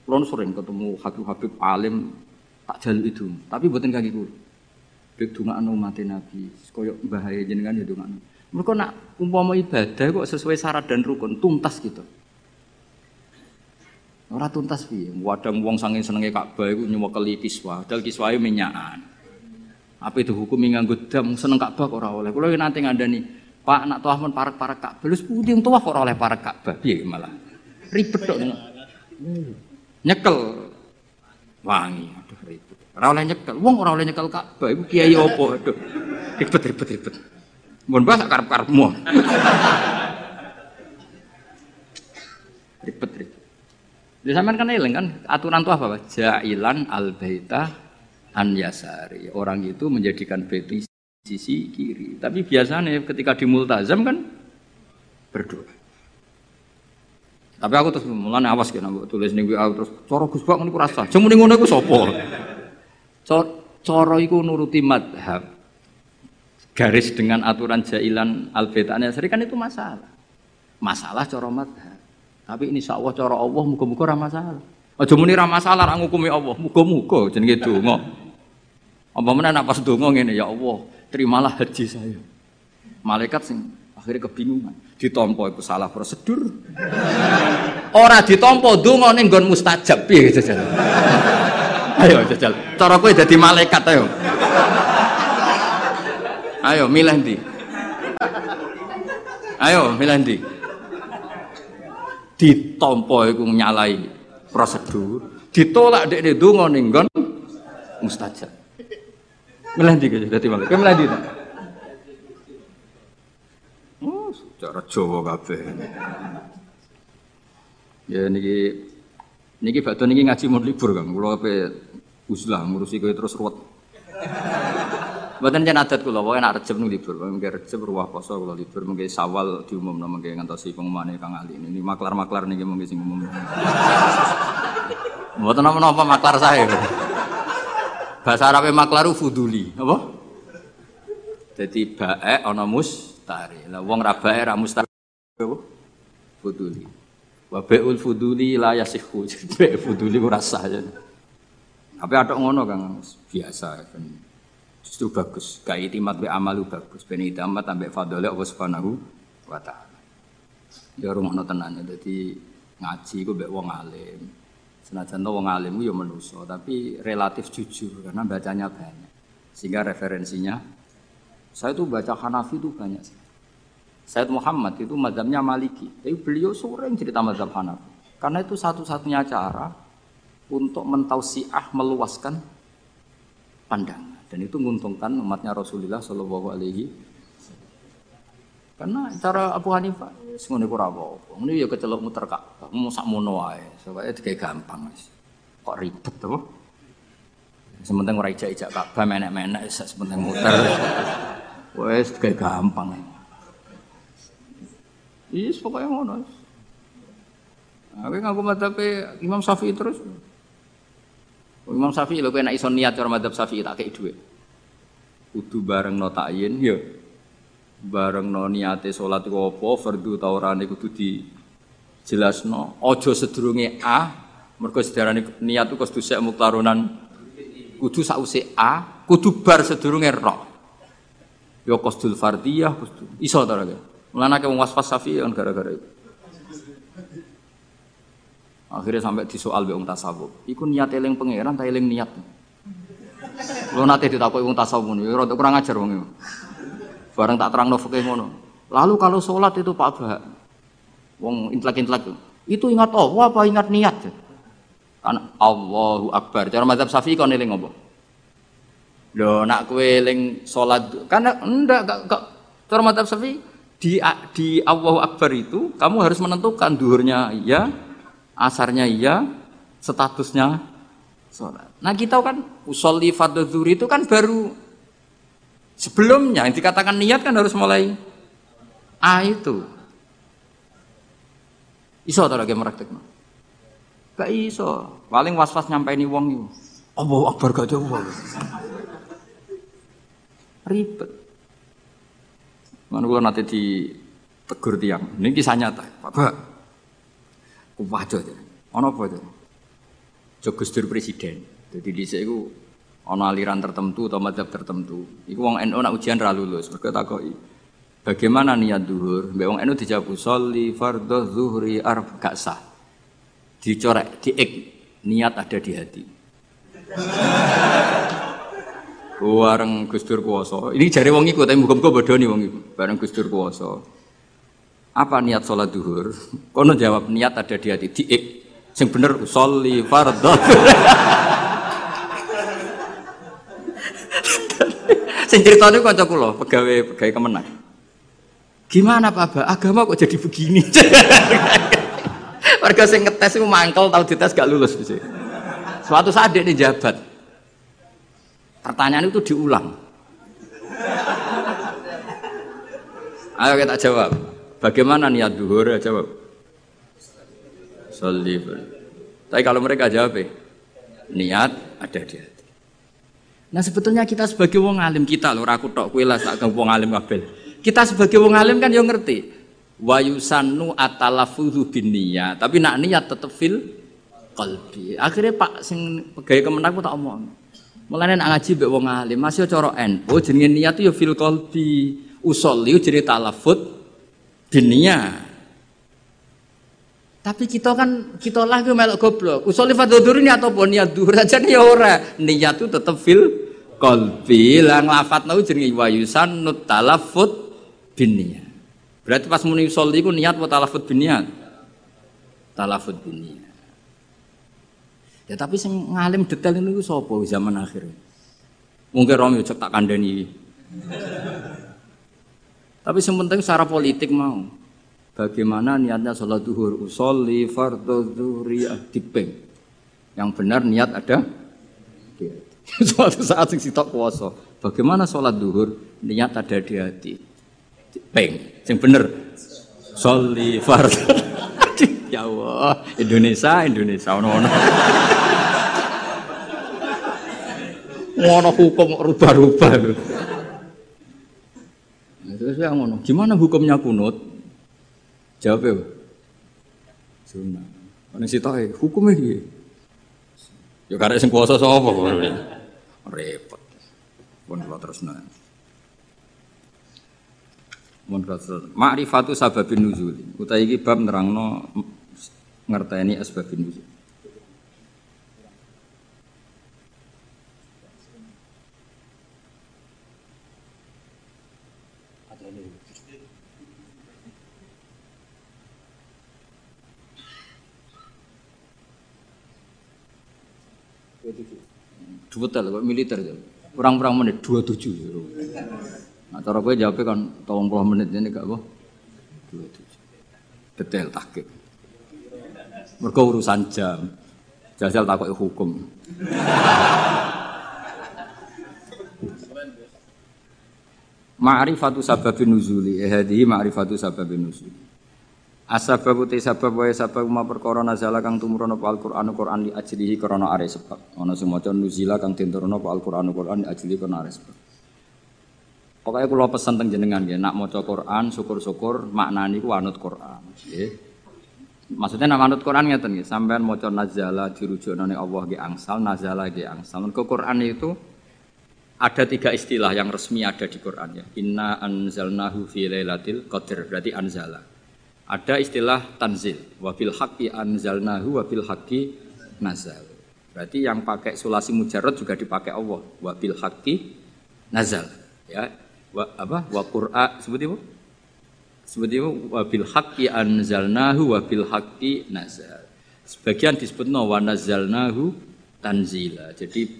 S1: Kulon sering ketemu Habib-habib alim tak jaluk itu, tapi buatin kaki kulo. Bek dongakno mati Nabi, koyo bahaya jenengan ya dongakno. Mereka nak umpama ibadah kok sesuai syarat dan rukun tuntas gitu. Ora tuntas piye? Wadang wong saking senenge Ka'bah iku nyuwekeli kiswa, dal kiswahe minyakan. Apa itu hukum nganggo dam seneng Ka'bah kok ora oleh. Kula nanti ngandani, Pak nak tuah men parek-parek Ka'bah. Lha putih yang tuah kok ora oleh parek Ka'bah. Piye malah? Ribet tok. Nyekel wangi. Aduh ribet. Ora oleh nyekel. Wong ora oleh nyekel Ka'bah. Iku kiai opo? Aduh. Ribet ribet ribet. Mun bahasa karep-karepmu. ribet ribet. Di zaman kan eling kan aturan tuh apa? Jailan al baita an yasari. Orang itu menjadikan bait sisi kiri. Tapi biasanya ketika di multazam kan berdoa. Tapi aku terus mulane awas kena mbok tulis ning WA terus cara Gus Bak niku rasa. Cuma ning ngono iku sapa? Cara iku nuruti madhab. Garis dengan aturan jailan al-betane seri kan itu masalah. Masalah cara madhab. Tapi ini Allah cara Allah muga-muga ora masalah. Aja muni ra masalah ra ngukumi Allah. Muga-muga jenenge donga. Apa mana nak pas donga ngene ya Allah, terimalah haji saya. Malaikat sing akhirnya kebingungan. Ditompo itu salah prosedur. <laughs> Ora ditompo donga ning nggon mustajab piye jajal. <laughs> Ayo jajal. Cara kowe dadi malaikat ayo. Ayo milih ndi? Ayo milih ndi? Ditompo iku nyalai prosedur ditolak dek donga ning nggon mustajab milih ndi gitu dadi malah milih ndi oh cara Jawa kabeh. Ya niki niki badhe niki ngaji mau libur Kang. Kula ape uzlah ngurusi kowe terus ruwet. Mboten jen adat kula, pokoke nek Rejeb ning libur, mengke Rejeb ruwah poso kula libur, mengke Sawal diumumno mengke ngantosi pengumumane Kang Ali. Ini maklar-maklar niki mengke sing umum. <laughs> Mboten napa-napa maklar saya. Bahasa Arabe maklaru fuduli, apa? Jadi bae ana mustari. Lah wong ra bae ra mustari. fuduli. Wa bai'ul fuduli la yasihu. <laughs> Bai fuduli ora sah ya. Tapi ada ngono Kang biasa kan. Justru bagus. Ka itimat be amalu bagus. Ben itimat ambek fadhole Allah Subhanahu wa taala. Ya rumono tenan dadi ngaji ku mbek wong alim. Senajan wong alim ya manusa, tapi relatif jujur karena bacanya banyak. Sehingga referensinya saya tuh baca Hanafi itu banyak sih. Said Muhammad itu mazhabnya Maliki. Tapi beliau sering cerita mazhab Hanafi. Karena itu satu-satunya cara untuk mentausiah meluaskan pandangan dan itu menguntungkan umatnya Rasulullah Shallallahu Alaihi karena cara Abu Hanifah semuanya kurang apa ini ya kecelok muter kak mau sak mono supaya kayak gampang mas kok ribet tuh sementing ora ijak-ijak Ka'bah menek-menek sementing muter wes kayak gampang Iya, pokoknya ngono. Aku ngaku madhab Imam Syafi'i terus. Imam Syafi'i lho nek iso niat cara madhab Syafi'i tak kei dhuwit. Kudu bareng no takyin ya. Bareng no niate salat iku apa, fardhu ta ora kudu di jelasno. Aja sedurunge A, mergo sedarane niat iku kudu sek muktarunan kudu sause A, kudu bar sedurunge Ra. Ya qasdul fardiyah kudu. Iso ta ora? Mulane wong waswas kan gara-gara itu. Akhirnya sampai disoal be wong tasawuf. Iku niat eling pangeran ta eling niat. Lo nate ditakoki wong tasawuf ngono, ya kurang ajar wong iku. Bareng tak terangno fikih ngono. Lalu kalau sholat itu Pak Bah, wong intelek-intelek itu ingat Allah apa ingat niat? Kan Allahu Akbar. Cara mazhab Syafi'i kon eling apa? Lho, nak kowe eling salat kan enggak enggak cara mazhab Syafi'i di di Allahu Akbar itu kamu harus menentukan duhurnya iya, asarnya iya, statusnya sholat. Nah kita kan usolli fardhu itu kan baru sebelumnya yang dikatakan niat kan harus mulai A itu. Iso atau lagi meraktek Gak iso. Paling was-was nyampe ini wong itu. Allahu Akbar gak jauh. Ribet. Mana kalau nanti di tegur tiang, ini kisah nyata, Pak. Kuwajo aja. Ono apa itu? Jogus presiden. Jadi di sini ono aliran tertentu atau madhab tertentu. Iku wong NU nak ujian ra lulus. Mergo takoki. Bagaimana niat duhur? Mbak wong NU dijawab sholli fardhu zuhri arf gak sah. Dicorek, diik niat ada di hati. Bareng Gus Dur kuwasa. Ini jari wong iku tapi muga-muga bodoni wong iku. Bareng Gus Dur kuwasa. Apa niat sholat duhur? Kono jawab niat ada di hati. Diik. Sing bener sholli fardhu. Sing ceritane kanca kula, pegawai pegawai kemenang. Gimana Pak Ba? Agama kok jadi begini? <laughs> Warga sing ngetes iku mangkel tau dites gak lulus sih. Suatu saat dia jabat. Pertanyaan itu diulang. Ayo kita jawab. Bagaimana niat duhur? Ya jawab. Salli. Tapi kalau mereka jawab, niat ada di hati. Nah sebetulnya kita sebagai wong alim kita loh, aku tok kue lah wong alim kabel. Kita sebagai wong alim kan yang ngerti. Wayusanu atalafuhu bin niat, tapi nak niat tetep fil kalbi. Akhirnya Pak sing pegawai kemenang tak omong. Mulane nak ngaji mbek wong alim, masih cara NU jenenge niat ya fil qalbi. Usolli jenenge talafut dunia. Tapi kita kan kita lah ke melok goblok. Fadhudur ini atau pun niat duhur aja nih ya ora. Niat itu tetap fil qalbi. Lah nglafadzno jenenge wayusan talafut dunia. Berarti pas muni usolli iku niat wa talafut dunia. Talafut dunia. Ya tapi sing ngalim detail ini sapa zaman akhir. Mungkin Romi cek tak kandani. tapi yang penting secara politik mau. Bagaimana niatnya sholat duhur usolli fardhu dhuhri dipeng. Yang benar niat ada <laughs> Suatu saat sing sitok kuasa. Bagaimana sholat duhur niat ada di hati. Peng, yang bener. Sholli fardhu <laughs> Ya Allah, Indonesia, Indonesia ono-ono. <laughs> Ngono hukum rubah-rubah. Terus ya gimana hukumnya kunut? Jawab ya. Sunah. Ana sitoke hukume piye? Ya karek sing kuasa sapa. Repot. Pun kula terusno. Mun ma'rifatu sababin nuzul. Utawi iki bab nerangno ngerteni asbabin nuzul. Dua tel, militer ya. Kurang-kurang menit dua tujuh. Nah, cara gue jawabnya kan tolong puluh menit ini gak? Dua tujuh. Detail takik. Mereka urusan jam. Jajal takut hukum. Ma'rifatu sababin nuzuli. Eh hadihi ma'rifatu sababin nuzuli. Asbab uti sabab wae sabab ma perkara nazala kang tumurun apa Al-Qur'an Qur'an li ajlihi krana are sebab. Ana sing maca nuzila kang tinturun apa Al-Qur'an Qur'an li ajlihi krana are sebab. Pokoknya kula pesen teng jenengan nggih, nak maca Qur'an syukur-syukur maknane ku anut Qur'an. Nggih. Maksudnya nak anut Quran ngeten nggih, sampean maca nazala dirujukno ning Allah nggih angsal, nazala nggih angsal. Ke Quran itu ada tiga istilah yang resmi ada di Quran ya. Inna anzalnahu fi lailatul qadr, berarti anzala. Ada istilah tanzil, wabil haqqi anzalnahu wabil haqqi nazal. Berarti yang pakai sulasi mujarrad juga dipakai Allah, wabil haqqi nazal. Ya, wa, apa? Wa seperti itu. Seperti itu wabil haqqi anzalnahu wabil haqqi nazal. Sebagian disebut no wa nazalnahu tanzila. Jadi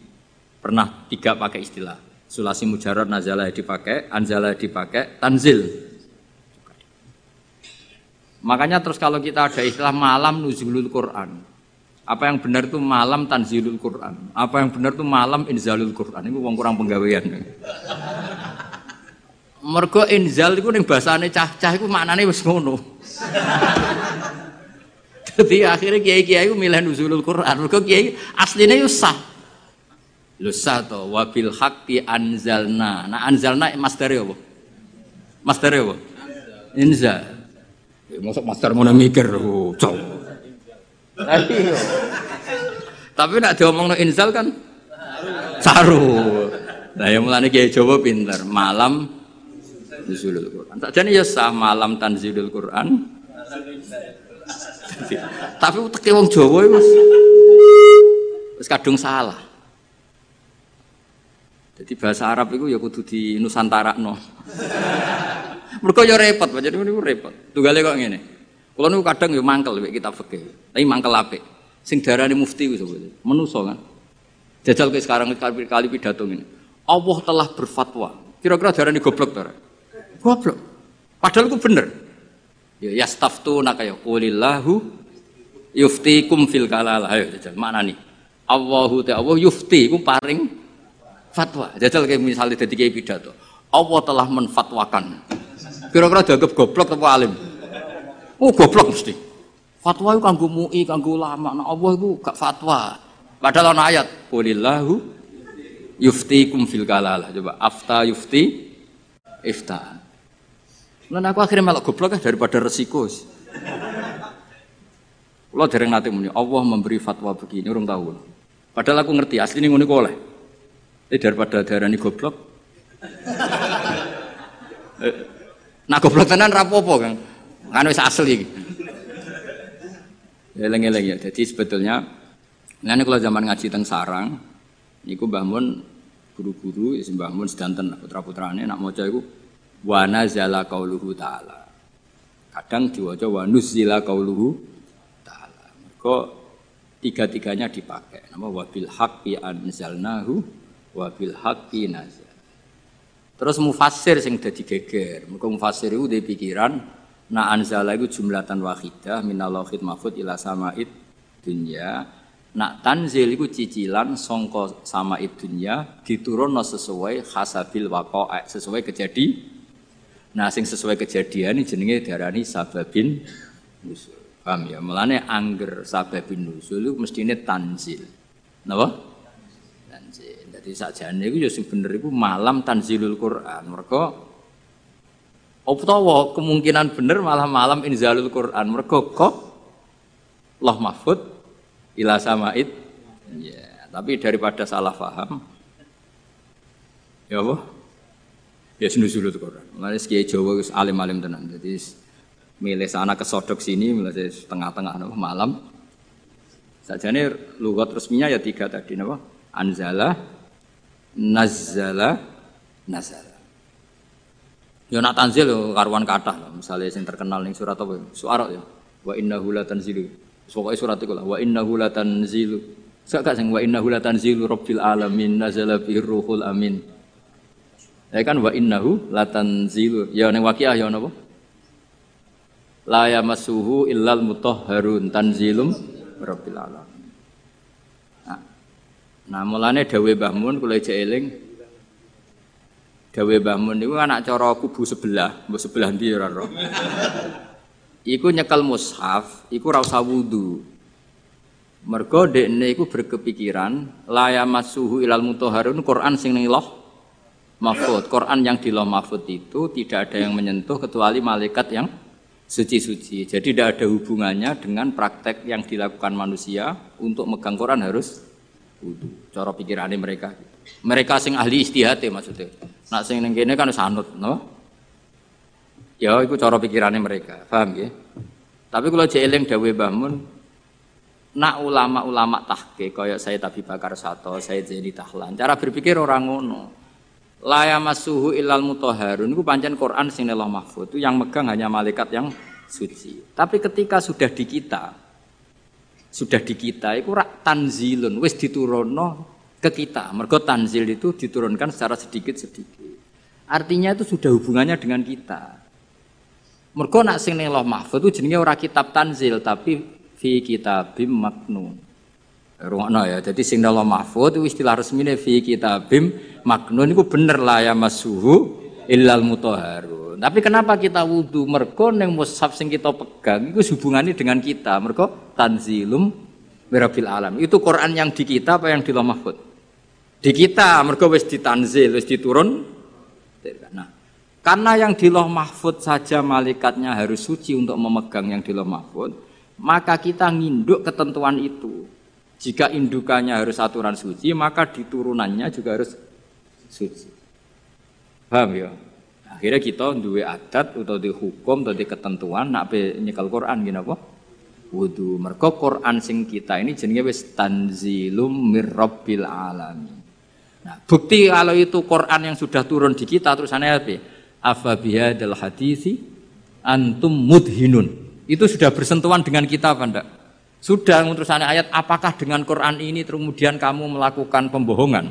S1: pernah tiga pakai istilah. Sulasi mujarrad nazala dipakai, anzala dipakai, tanzil Makanya terus kalau kita ada istilah malam nuzulul Quran. Apa yang benar itu malam tanzilul Quran. Apa yang benar itu malam inzalul Quran. Ini wong kurang penggawean. Mergo inzal itu ning bahasane cah-cah iku maknane wis ngono. Jadi akhirnya kiai-kiai itu milih nuzulul Quran. Mergo kiai aslinya itu sah. Lu to wabil haqqi anzalna. Nah anzalna masdare apa? Masdare apa? Inzal. Masuk master mau mikir, oh, cok. Tapi nak diomong no inzal kan saru. Nah yang mulanya kiai Jawa pinter, malam tanzilul Quran. Tak jadi ya sah malam tanzilul Quran. Tapi teki wong Jawa itu wis kadung salah. Jadi bahasa Arab itu ya kudu di Nusantara no. <laughs> Mereka ya repot, jadi ini repot. Tunggale kok ngene. Kalau niku kadang ya mangkel kita fikih. Tapi mangkel apik. Sing darani mufti ku sebetulnya. Menuso kan. Jajal ke sekarang kali, kali pidato ini. Allah telah berfatwa. Kira-kira darani goblok ta? Goblok. Padahal itu bener. Ya yastaftu naka ya qulillahu yuftikum fil kalala. Ayo jajal mana nih? Allahu ta Allah yufti ku paring fatwa. Jajal kayak misalnya dari kayak pidato. Allah telah menfatwakan Kira-kira dianggap goblok atau alim? Oh goblok mesti. Fatwa itu kanggo MUI, kanggo ulama. Nah Allah itu gak fatwa. Padahal ana ayat, "Qulillahu yuftikum fil kalalah." Coba afta yufti ifta. Lan aku akhirnya malah goblok ya daripada resiko. Kalau dereng nanti muni, Allah memberi fatwa begini, orang tahu. Padahal aku ngerti, asli ini ngene oleh. Tapi daripada darah ini goblok. Nah goblok tenan rapopo Kang. Kan wis asli. Eleng-eleng ya. Jadi sebetulnya ngene kalau zaman ngaji teng sarang niku Mbah Mun guru-guru ya Mbah Mun sedanten putra-putrane nak maca iku wa nazala qauluhu ta'ala. Kadang diwaca wa nuzila qauluhu ta'ala. Mergo tiga-tiganya dipakai. Nama wabil haqqi anzalnahu wabil haqqi nazal. Terus mufasir sing dadi geger. Mergo mufasir iku dhe pikiran na anzala iku jumlatan wahidah minallahit mahfud ila samaid dunya. Nak tanzil iku cicilan songko samaid dunya diturunno sesuai hasabil waqa'a, sesuai kejadi. Nah sing sesuai kejadian ini jenenge diarani sababin nusul. Paham ya? Mulane angger sababin nusul itu mestine tanzil. Napa? Jadi sakjane iku ya bener iku malam tanzilul Quran. Mergo utawa kemungkinan bener malah malam inzalul Quran. Mergo kok loh mahfud ila samaid. Ya, tapi daripada salah paham ya apa? Ya sulut Quran. Mulai kiai Jawa wis alim-alim tenan. Jadi milih sana ke sodok sini mulai setengah-tengah malam. Sajane lugat resminya ya tiga tadi napa? Anzala, nazala, nazala. Ya nak tanzil yo karuan Misalnya yang terkenal ning surat apa? Suara ya. Wa innahu la tanzilu. Pokoke surat iku lah. Wa innahu la tanzilu. Sak gak sing wa innahu la tanzilu rabbil alamin nazala bihi ruhul amin. Ya kan wa innahu la tanzilu. Ya ning waqiah ya napa? La yamassuhu illal mutahharun tanzilum rabbil alamin. Nah, mulane dawuh Mbah Mun kula eling Dawe Mbah Mun niku anak cara kubu sebelah, mbok sebelah ndi ora roh. Iku nyekel mushaf, iku ora usah wudu. Mergo dekne iku berkepikiran la yamassuhu ilal mutahharun Quran sing ning loh mahfud. Quran yang di loh mahfud itu tidak ada yang menyentuh kecuali malaikat yang suci-suci. Jadi tidak ada hubungannya dengan praktek yang dilakukan manusia untuk megang Quran harus wudu. Cara pikirannya mereka. Mereka sing ahli istihad maksudnya. Nak sing ning kene kan sanut, no? Ya iku cara pikirane mereka, paham ya? Tapi kalau jeeling dawuh Mbah Mun, nak ulama-ulama tahke kaya saya Abi Bakar Sato, saya Zaini Tahlan, cara berpikir orang ngono. La yamassuhu ilal mutahharun iku pancen Quran sing Allah mahfud itu yang megang hanya malaikat yang suci. Tapi ketika sudah di kita, sudah di kita iku rak tanzilun wis diturunno ke kita. Mergo tanzil itu diturunkan secara sedikit-sedikit. Artinya itu sudah hubungannya dengan kita. Mergo nak sing ning Mahfud itu jenenge ora kitab tanzil tapi fi kitabim maknun. Rungokno ya. Jadi sing Allah Mahfud itu istilah resmine fi kitabim maknun itu bener lah ya masuhu illal mutahharun. Tapi kenapa kita wudhu? Mergo ning mushaf sing kita pegang itu hubungannya dengan kita. Mergo tanzilum Mirabil alam. Itu Quran yang di kita apa yang di Mahfud? Di kita mergo wis ditanzil, wis diturun. Nah, karena yang di mahfud saja malaikatnya harus suci untuk memegang yang di mahfud, maka kita nginduk ketentuan itu. Jika indukannya harus aturan suci, maka diturunannya juga harus suci. Paham ya? Akhirnya kita dua adat atau di hukum atau di ketentuan nak nyekel Quran gini apa? Wudu. Mergo Quran sing kita ini jenenge wis tanzilum mirrabbil alamin. Nah, bukti kalau itu Quran yang sudah turun di kita terus aneh apa? Afa bihadal hadisi antum mudhinun. Itu sudah bersentuhan dengan kita apa enggak? Sudah aneh ayat apakah dengan Quran ini kemudian kamu melakukan pembohongan?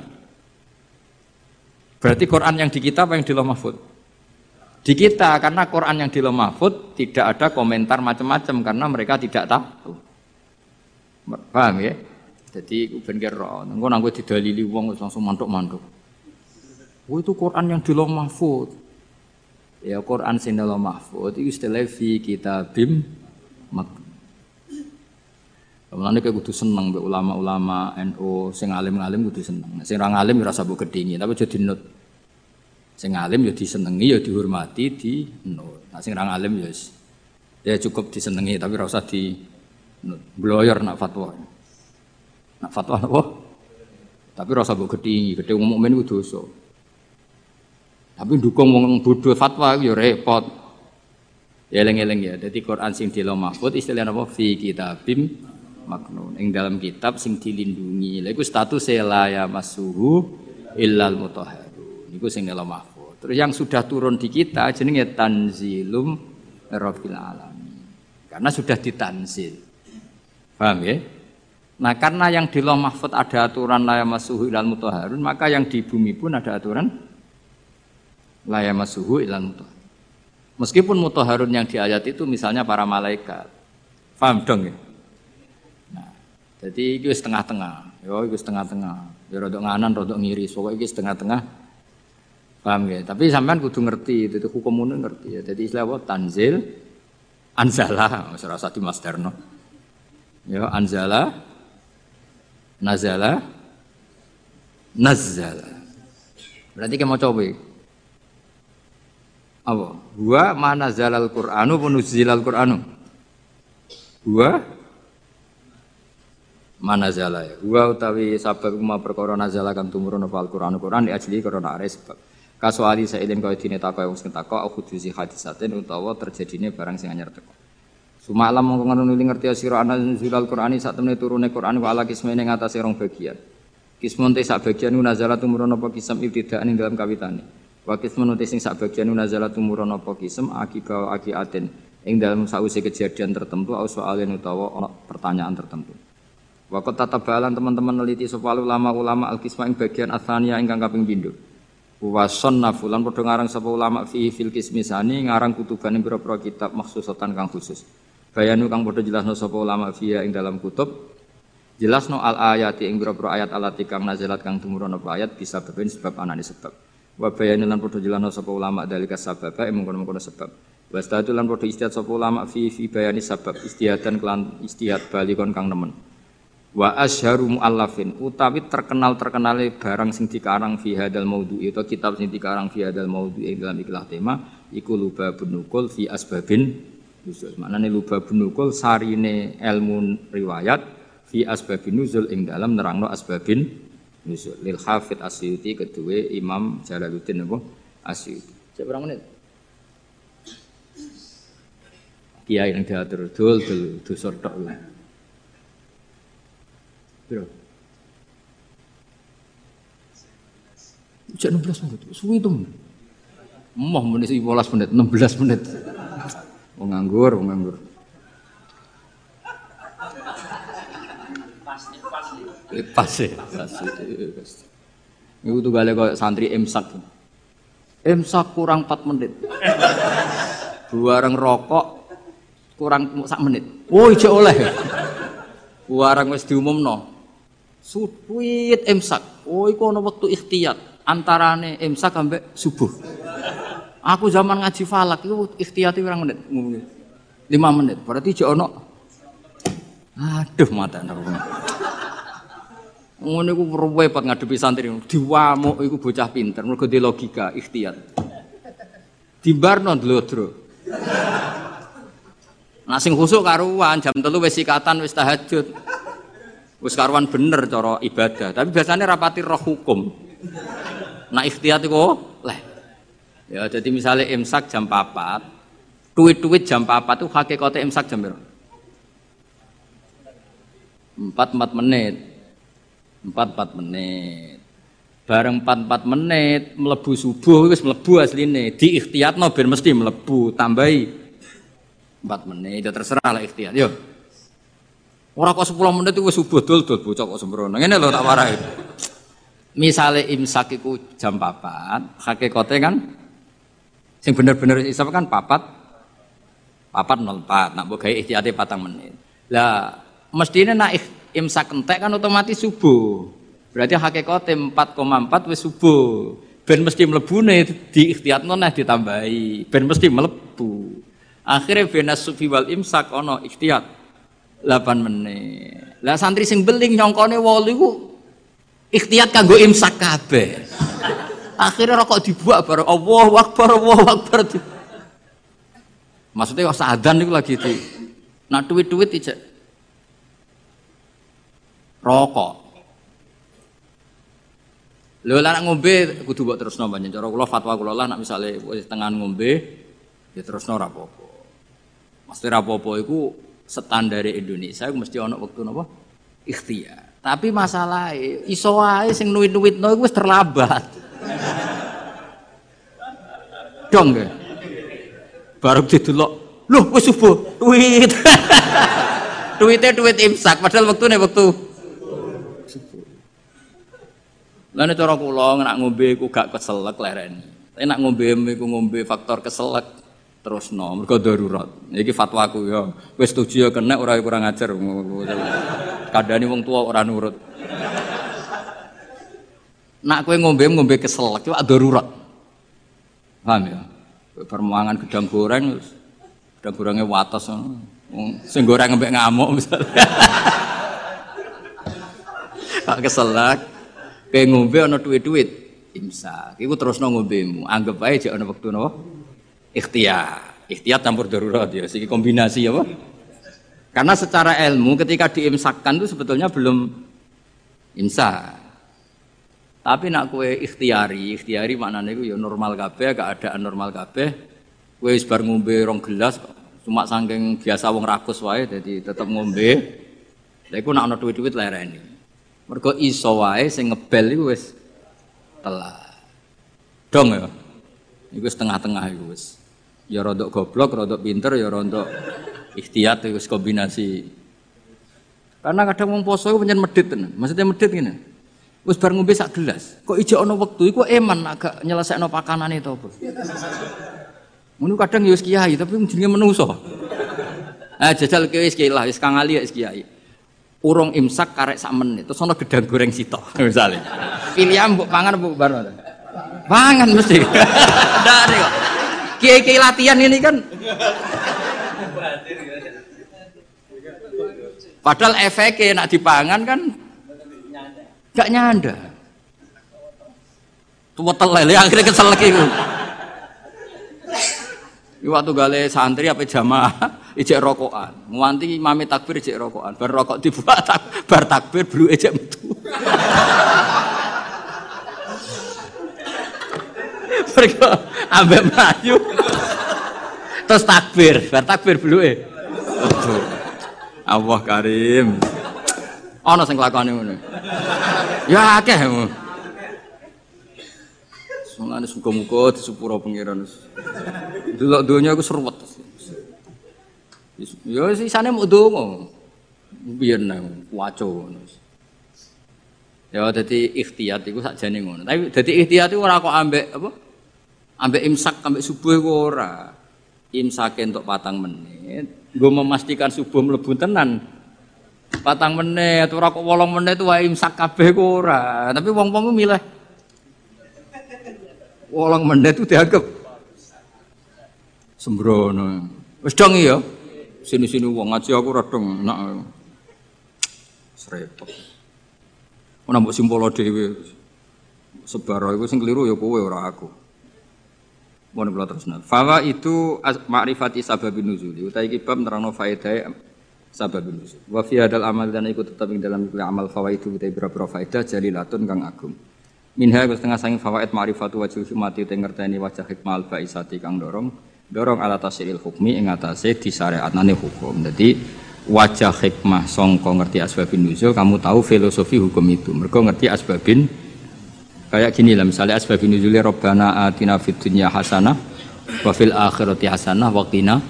S1: Berarti Quran yang di kita apa yang di Mahfud? Di kita karena Quran yang di Mahfud tidak ada komentar macam-macam karena mereka tidak tahu. Paham ya? Jadi ben kira, engko nang kowe didalili wong langsung mantuk-mantuk. Oh itu Quran yang di Mahfud. Ya Quran sing di Mahfud itu istilah fi kitabim mak. Mulane kowe kudu seneng mbek ulama-ulama NU sing alim-alim kudu seneng. Sing ora alim usah gedhingi, tapi jadi nut. Sing alim ya disenengi ya dihormati di nut. Nah sing ora alim ya ya cukup disenengi tapi ora usah di nut. Bloyor nak fatwa. Nak fatwa apa? Tapi rasa mbok gedhi, gedhe wong mukmin dosa. Tapi dukung wong bodoh fatwa ya repot. Ya eling-eling ya. Dadi Quran sing dilo mahfud istilahnya apa? Fi kitabim maknun. Ing dalam kitab sing dilindungi. Lha iku status la ya masuhu illal mutahharun. Niku sing dilo mahfud. Terus yang sudah turun di kita jenenge tanzilum rabbil alamin. Karena sudah ditanzil. Paham ya? Nah karena yang di loh mahfud ada aturan layamasuhu ilal mutahharun, maka yang di bumi pun ada aturan layamasuhu ilal mutahharun. Meskipun mutahharun yang di ayat itu misalnya para malaikat. Paham dong ya? Nah, jadi itu setengah-tengah. Yo itu setengah-tengah. Ya rodok nganan, rodok ngiri. Pokoknya itu setengah-tengah. Paham ya? Tapi sampean kudu ngerti, itu, itu hukum ngerti ya. Jadi istilah apa? Tanzil, anzala, serasa di Mas Darno. Ya, anzala, nazala nazala berarti kamu mau coba apa Gua mana zalal Qur'anu penuzilal Qur'anu Gua mana zala ya wa utawi sabab ma perkara nazala kang tumurun apa Al-Qur'an Qur'an di ajli sebab kasuali sailin kaya dine takok wong sing takok aku dusi hadisaten utawa terjadine barang sing anyar teko. Sumalam mongko ngono ngerti sira ana nuzul Al-Qur'ani sak temene turune Qur'an wa ala kismene ngatasé rong bagian. Kismun te sak bagian nazala tumurun apa kisam ibtidaan ing dalam kawitane. Wa kismun te sing sak bagian nazala tumurun apa kisam akiba akiaten ing dalam sause kejadian tertentu au soalen utawa pertanyaan tertentu. Waktu tata balan teman-teman neliti sapa ulama-ulama al-kisma ing bagian asania ingkang kaping pindho. Wa nafulan padha ngarang sapa ulama fi fil kismisani ngarang kutuban ing pira-pira kitab maksusatan kang khusus. Bayanu kang padha jelasno sapa ulama fiya ing dalam kutub jelasno al ayati ing pira-pira ayat alati kang nazalat kang tumurun apa ayat bisa berbeda sebab anane sebab. Wa bayanu lan padha jelasno sapa ulama dalika sabab ing mengkono-mengkono sebab. Wastatu lan padha istihad sapa ulama fi fi bayani sabab istihadan kelan istihad balikon kang nemen wa asharu muallafin. Utawi terkenal terkenale barang sing dikarang fi hadal maudhu itu kitab sing dikarang fi hadal maudhu ing dalam ikhlas tema iku lubabun nukul fi asbabin nuzul. Maknane lubabun nukul sarine ilmu riwayat fi asbabin nuzul ing dalam nerangno asbabin nuzul. Lil hafid asyuti kedua imam jalaluddin apa? Asyuti. Berapa menit? Kiai yang diatur dul dul dusur tok Piro? Jam 16 menit, suwi itu. Moh menit 15 menit, 16 menit. Wong nganggur, wong nganggur. Pas ya, pas. Iku tuh gale kok santri imsak. Imsak kurang 4 menit. Bareng rokok kurang sak menit. Woi, oh, oleh. Warang wis diumumno. Suwit imsak. Oh iku ana wektu ikhtiyat antarane imsak sampai subuh. Aku zaman ngaji falak itu ikhtiyati pirang menit? 5 menit. Berarti jek ono Aduh mata Ngono iku repot ngadepi santri diwamuk iku bocah pinter mergo di logika ikhtiyat. Dimbarno dlodro. Nah sing khusuk karuan jam telu wis sikatan wis tahajud. Wis karuan bener cara ibadah, tapi biasanya rapati roh hukum. Nah ikhtiyat itu leh. Ya jadi misalnya imsak jam 4, duit-duit jam 4 itu hakikatnya imsak jam berapa? 4 4 menit. 4 4 menit. Bareng 4 4 menit melebu subuh wis melebu asline. Di ikhtiyatno ben mesti melebu, tambahi 4 menit. Ya terserah lah ikhtiyat. Yo. Ora kok 10 menit itu subuh dul dul bocah kok sembrono. Ngene lho tak warai. Misale imsak iku jam 4, hakikate kan sing bener-bener isap kan papat papat 04, nak mbok gawe ihtiyate patang menit. Lah mestine nak imsak entek kan otomatis subuh. Berarti hakikate 4,4 wis subuh. Ben mesti mlebune di ikhtiyatno nah ditambahi. Ben mesti mlebu. Akhirnya benas sufi wal imsak ono ikhtiyat 8 menit. Lah santri sing beling nyongkone 8 iku ikhtiyat kanggo imsak kabeh. Akhirnya rokok dibuat baru Allahu Akbar, Allahu Akbar. Maksudnya kok sadan itu lagi itu. Nah duit-duit ijek. Rokok. Lho lah ngombe kudu mbok terusno banyak cara kula fatwa kula lah nak misale wis tengah ngombe ya terusno ra apa-apa. Mesti ra apa-apa iku standar Indonesia mesti ana waktu napa ikhtiar. Tapi masalah iso wae sing nuwit-nuwitno iku wis terlambat. Dong ge. Baru didelok, lho wis subuh, duit. <laughs> Duitnya duit imsak padahal wektune wektu subuh. Lah nek cara kula nak ngombe iku gak keselek lereni. Tapi nak ngombe iku ngombe faktor keselek terus no mereka darurat. Ini fatwaku ya. Wes setuju ya kena orang kurang ajar. Kadani wong tua orang nurut. Nak kue ngombe ngombe kesel itu darurat. Paham ya? Permuangan gedang goreng gedang gorengnya watas sing goreng ngembek ngamuk misalnya <laughs> kak keselak kayak ngombe ana duit-duit imsak. Iku terus no ngombemu. Anggap aja ana waktu no ikhtiar ikhtiar campur darurat ya sih kombinasi apa Karena secara ilmu ketika diimsakkan itu sebetulnya belum imsak. Tapi nak kue ikhtiari, ikhtiari maknanya itu ya normal kabeh, keadaan normal kabeh. Kue bar ngombe rong gelas, cuma saking biasa wong rakus wae, jadi tetap ngombe. Lha iku nak ana duit-duit lereni. Mergo iso wae sing ngebel iku wis telat. Dong ya. Iku setengah-tengah iku wis. Ya rodok goblok, rodok pinter, ya rodok ikhtiyat itu kombinasi. Karena kadang wong poso itu medit tenan. Maksudnya medit ngene. Wis bar ngombe sak gelas, kok ijo ana wektu iku eman agak nyelesekno pakanane to apa. Ngono kadang ya kiai tapi jenenge menungso. Ah jajal ki wis kiai lah wis kang ali wis kiai. Urung imsak karek sak menit terus ana gedang goreng sitok <laughs> misalnya. Pilihan mbok pangan mbok bar. Pangan mesti. <laughs> Dari kok. Kiai-kiai latihan ini kan Padahal efeknya nak dipangan kan gak nyanda. Tua telele akhirnya kesel lagi. Waktu gale santri apa jamaah ijek rokokan. Nganti mami takbir ijek rokokan. Bar rokok dibuat bar takbir belu ijek metu. Mereka ambek melayu. Terus takbir, bar takbir belu e. Allah Karim. Ana sing lakone ngono. Ya akeh. Mulane muga-muga disepuro pangeran. Delok donya iku seruwet. Ya sisane mau donga. Biyen nang waco ngono. Ya dadi ikhtiyat iku sakjane ngono. Tapi dadi ikhtiyat iku ora kok ambek apa? Ambek imsak ambek subuh ora. Imsake entuk patang menit. Gue memastikan subuh mlebu tenan. Patang menit, ora kok wolong menit wae imsak kabeh ora. Tapi wong-wong milih wolong menit itu dianggap sembrono. Wis dong ya. Sini-sini wong ngaji aku radong enak. Srepot. Ora mbok simpolo dhewe. Sebar iku sing keliru ya kowe ora aku. Mohon kula terusna. Fawa itu ma'rifati sababin nuzul. Utai iki bab nerangno faedah sababin nuzul. Wa fi hadal amal dan ikut tetap ing dalam amal fawaidu utai pira-pira faedah jalilatun kang agung. Minha setengah sangi fawaid ma'rifatu wajhu hikmati te ngerteni wajah hikmah al faisati kang dorong dorong ala tasiril hukmi ing atase disyariatane hukum. Jadi wajah hikmah songko ngerti asbabin nuzul kamu tahu filosofi hukum itu. Mergo ngerti asbabin kayak gini lah misalnya asbabin nuzulnya robbana atina fid dunya hasanah wa fil akhirati hasanah wa qina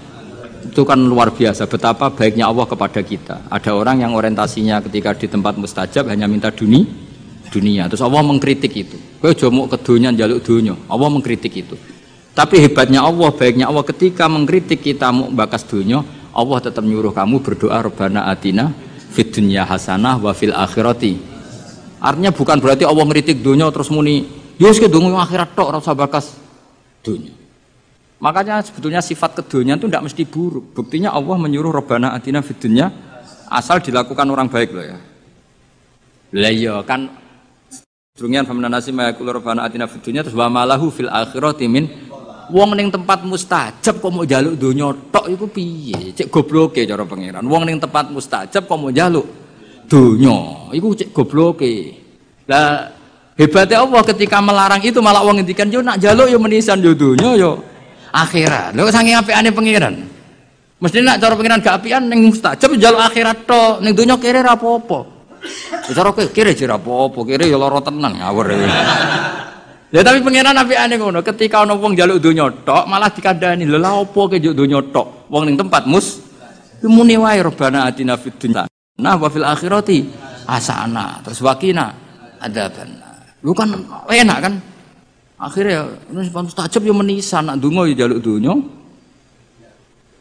S1: itu kan luar biasa betapa baiknya Allah kepada kita. Ada orang yang orientasinya ketika di tempat mustajab hanya minta dunia dunia. Terus Allah mengkritik itu. Kowe mau ke dunia jaluk dunia. Allah mengkritik itu. Tapi hebatnya Allah, baiknya Allah ketika mengkritik kita mau bakas dunia, Allah tetap nyuruh kamu berdoa Rabbana atina fid dunya hasanah wa fil akhirati. Artinya bukan berarti Allah mengkritik dunia terus muni, "Yus ke dunia akhirat tok ora bakas dunia." Makanya sebetulnya sifat kedunya itu tidak mesti buruk. Buktinya Allah menyuruh Rabbana atina fid dunya asal dilakukan orang baik loh ya. Lah iya kan Drungian famna nasi ma yakul rabbana atina fid dunya terus wa malahu fil akhirati min wong ning tempat mustajab kok mau jaluk donya tok iku piye? Cek gobloke cara pangeran. Wong ning tempat mustajab kok mau jaluk donya iku cek gobloke. Lah hebatnya Allah ketika melarang itu malah wong ngendikan yo nak jaluk yo menisan yo donya yo akhirat. Lho saking apikane pangeran. Mesti nak cara pangeran gak apian ning mustajab jaluk akhirat tok, ning donya kere ra apa-apa. Cara kowe kira jira apa-apa, kira ya lara tenan ngawur. Ya tapi pangeran nabi ane ngono, ketika ana wong njaluk donya tok malah dikandani, lha lha apa ke njaluk donya tok? Wong ning tempat mus muni wae robana atina fid dunya. Nah wa fil akhirati asana. Terus wakina adzaban. Lu kan enak kan? Akhirnya ini mustajab ya menisan nak donga ya njaluk donya.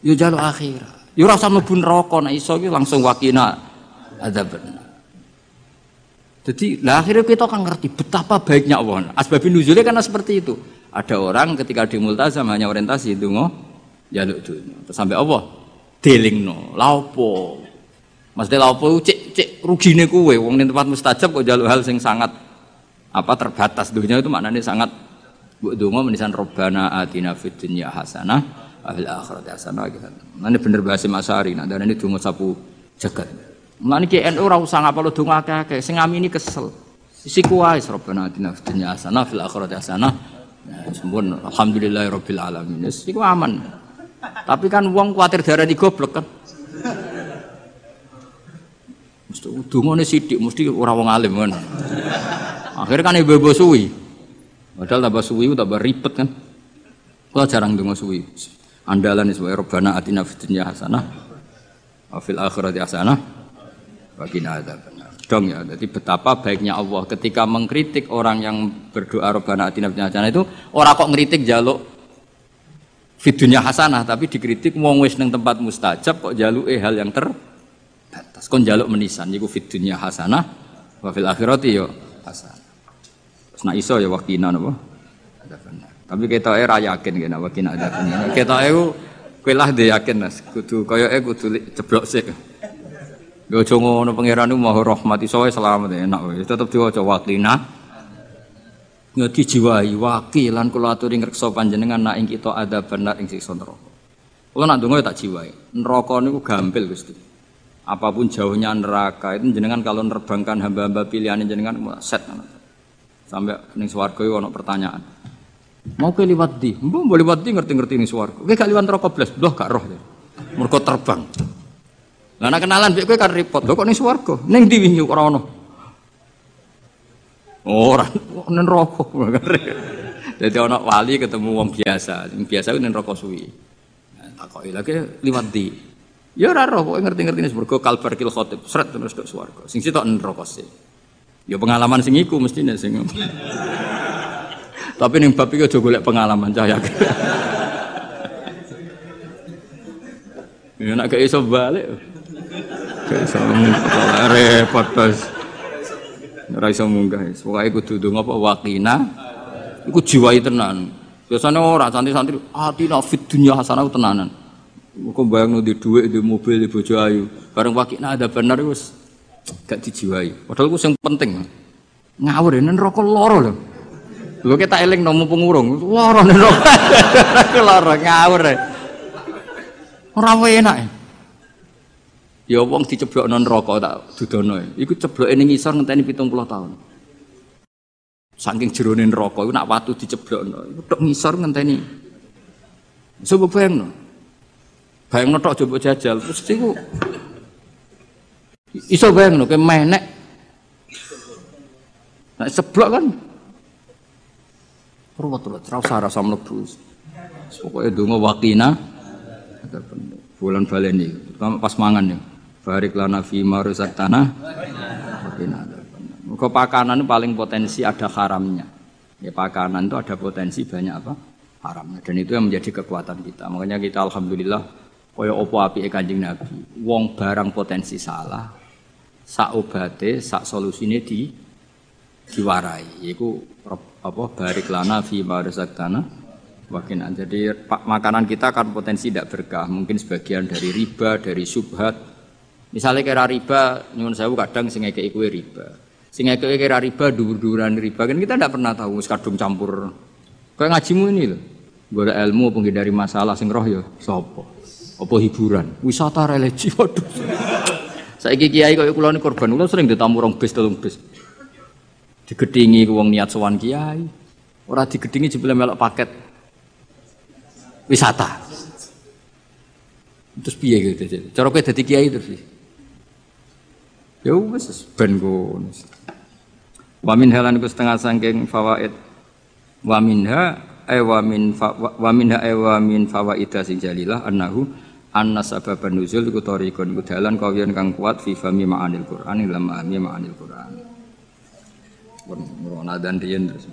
S1: Ya njaluk akhirat. Ya ora usah mlebu neraka nek iso langsung wakina adzaban. Jadi lah akhirnya kita akan ngerti betapa baiknya Allah. Asbabin nuzulnya karena seperti itu. Ada orang ketika di multazam hanya orientasi itu ngoh jaluk. Terus sampai Allah no, laupo. Maksudnya laupo cek cek rugine kue. Wong di tempat mustajab kok jaluk hal sing sangat apa terbatas dunia itu maknanya sangat Bu dongo menisan robbana atina fid dunya hasanah akhirat hasanah gitu. Ini bener bahasa Masari, nah dan ini dungo sapu jagat. Nah ini KNU ora usah ngapal dungo akeh-akeh, sing ini kesel. Isi kuwais Rabbana atina fid dunya hasanah fil akhirati hasanah. Nah, sempun alhamdulillahirabbil alamin. Iku aman. Tapi kan wong kuatir darani goblok kan. Mesti dungane sithik mesti ora wong alim kan. Akhirnya kan ibu-ibu suwi. Padahal tambah suwi tambah ribet kan. Kalau jarang donga suwi. Andalan sebagai Rabbana atina fid dunya hasanah wa fil akhirati hasanah wa adzabannar. Dong ya, jadi betapa baiknya Allah ketika mengkritik orang yang berdoa Rabbana atina fid dunya hasanah itu orang kok ngeritik jaluk fidunya hasanah tapi dikritik wong wis neng tempat mustajab kok jaluke hal yang terbatas kon jaluk menisan iku fidunya hasanah wa fil akhirati yo hasanah. Nah iso ya wakina napa? Tapi kita era yakin kena wakina ada benar. Kita itu kowe lah dia yakin mas. Kudu eh kudu ceblok sik. Gak aja ngono pangeran mau rahmat iso selamat enak wis. Tetep diwaca wakina. Nggak dijiwai wakilan kula aturi ngreksa panjenengan nak ing kita ada benar ing siksa neraka. Kula nak ndonga tak jiwai. Neraka niku gampil Gusti. Apa pun jauhnya neraka itu jenengan kalau nerbangkan hamba-hamba pilihan jenengan set sampai ning swarga ono pertanyaan. Mau ke liwat di, mbok boleh liwat di ngerti-ngerti ini suaraku. Kowe gak liwat neraka blas, loh gak roh. Mergo terbang. Lah nek kenalan mbek kowe kan repot. Lho kok ning swarga? Ning ndi wingi ora ono. Ora ning neraka. <laughs> Jadi ono wali ketemu wong biasa, sing biasa ning neraka suwi. Nah, takoki lagi liwat di. Ya ora roh, kok ngerti-ngerti ini mergo kalbar kil khotib, seret terus ke swarga. Sing sitok neraka sih. Ya pengalaman sing iku mestine sing tapi ning bab iki aja golek pengalaman cah yakin. Ya nak gak iso balik. Gak iso repot terus. Ora iso munggah. Pokoke kudu ndonga apa wakina. Iku jiwai tenan. Biasanya ora santri-santri atina fit dunya hasanah tenanan. Kok bayang di duit, di mobil, di bojo ayu. Bareng wakina ada benar wis gak dijiwai. Padahal ku sing penting. Ngawur ini rokok loro loh. Lho kita eling nomu pengurung, lara neraka. <laughs> Lara ngawur. Ora enak. Ya wong diceblokno neraka tak dudono. Iku cebloke ning ngisor ngenteni 70 tahun. Saking jerone neraka iku nak watu diceblokno, iku tok ngisor ngenteni. Coba bayangno. Bayangno tok coba jajal, terus iku iso bayangno ke menek. Nah, seblok kan Ruwet-ruwet, ra usah rasa mlebu. Pokoke donga wakina bulan baleni pas mangan ya. Barik lana fi marusak tanah. Wakina Muga pakanan paling potensi ada haramnya. Ya pakanan itu ada potensi banyak apa? Haramnya. Dan itu yang menjadi kekuatan kita. Makanya kita alhamdulillah kaya opo api Kanjeng Nabi. Wong barang potensi salah, sak obate, sak solusine di diwarai. Yaiku apa barik lana fi ma razaqtana wakin jadi pak makanan kita kan potensi tidak berkah. Mungkin sebagian dari riba dari subhat. Misalnya kira riba nyuwun sewu kadang sing ngekeki kuwe riba. Sing ngekeki kira riba dhuwur-dhuwuran riba. Kan kita tidak pernah tahu kadung campur. Kayak ngajimu ini loh boleh ilmu penghindari masalah sing roh ya sapa apa hiburan? Wisata religi waduh. Saya kiai kaya kula ini korban. Kula sering ditamu rong bis telung bis. Digedingi wong niat sowan kiai. Ora digedingi jebule melok paket wisata. Terus piye gitu cara kowe dadi kiai terus ya wis ben ngono wa min halan ku setengah saking fawaid. Wa minha ay wa min wa minha ay wa min fawaida sing jalilah annahu anna sababan nuzul iku tariqun iku dalan kawiyan kang kuat fi fami ma'anil Qur'an lam ma'anil Qur'an pun merona dan riyen terus.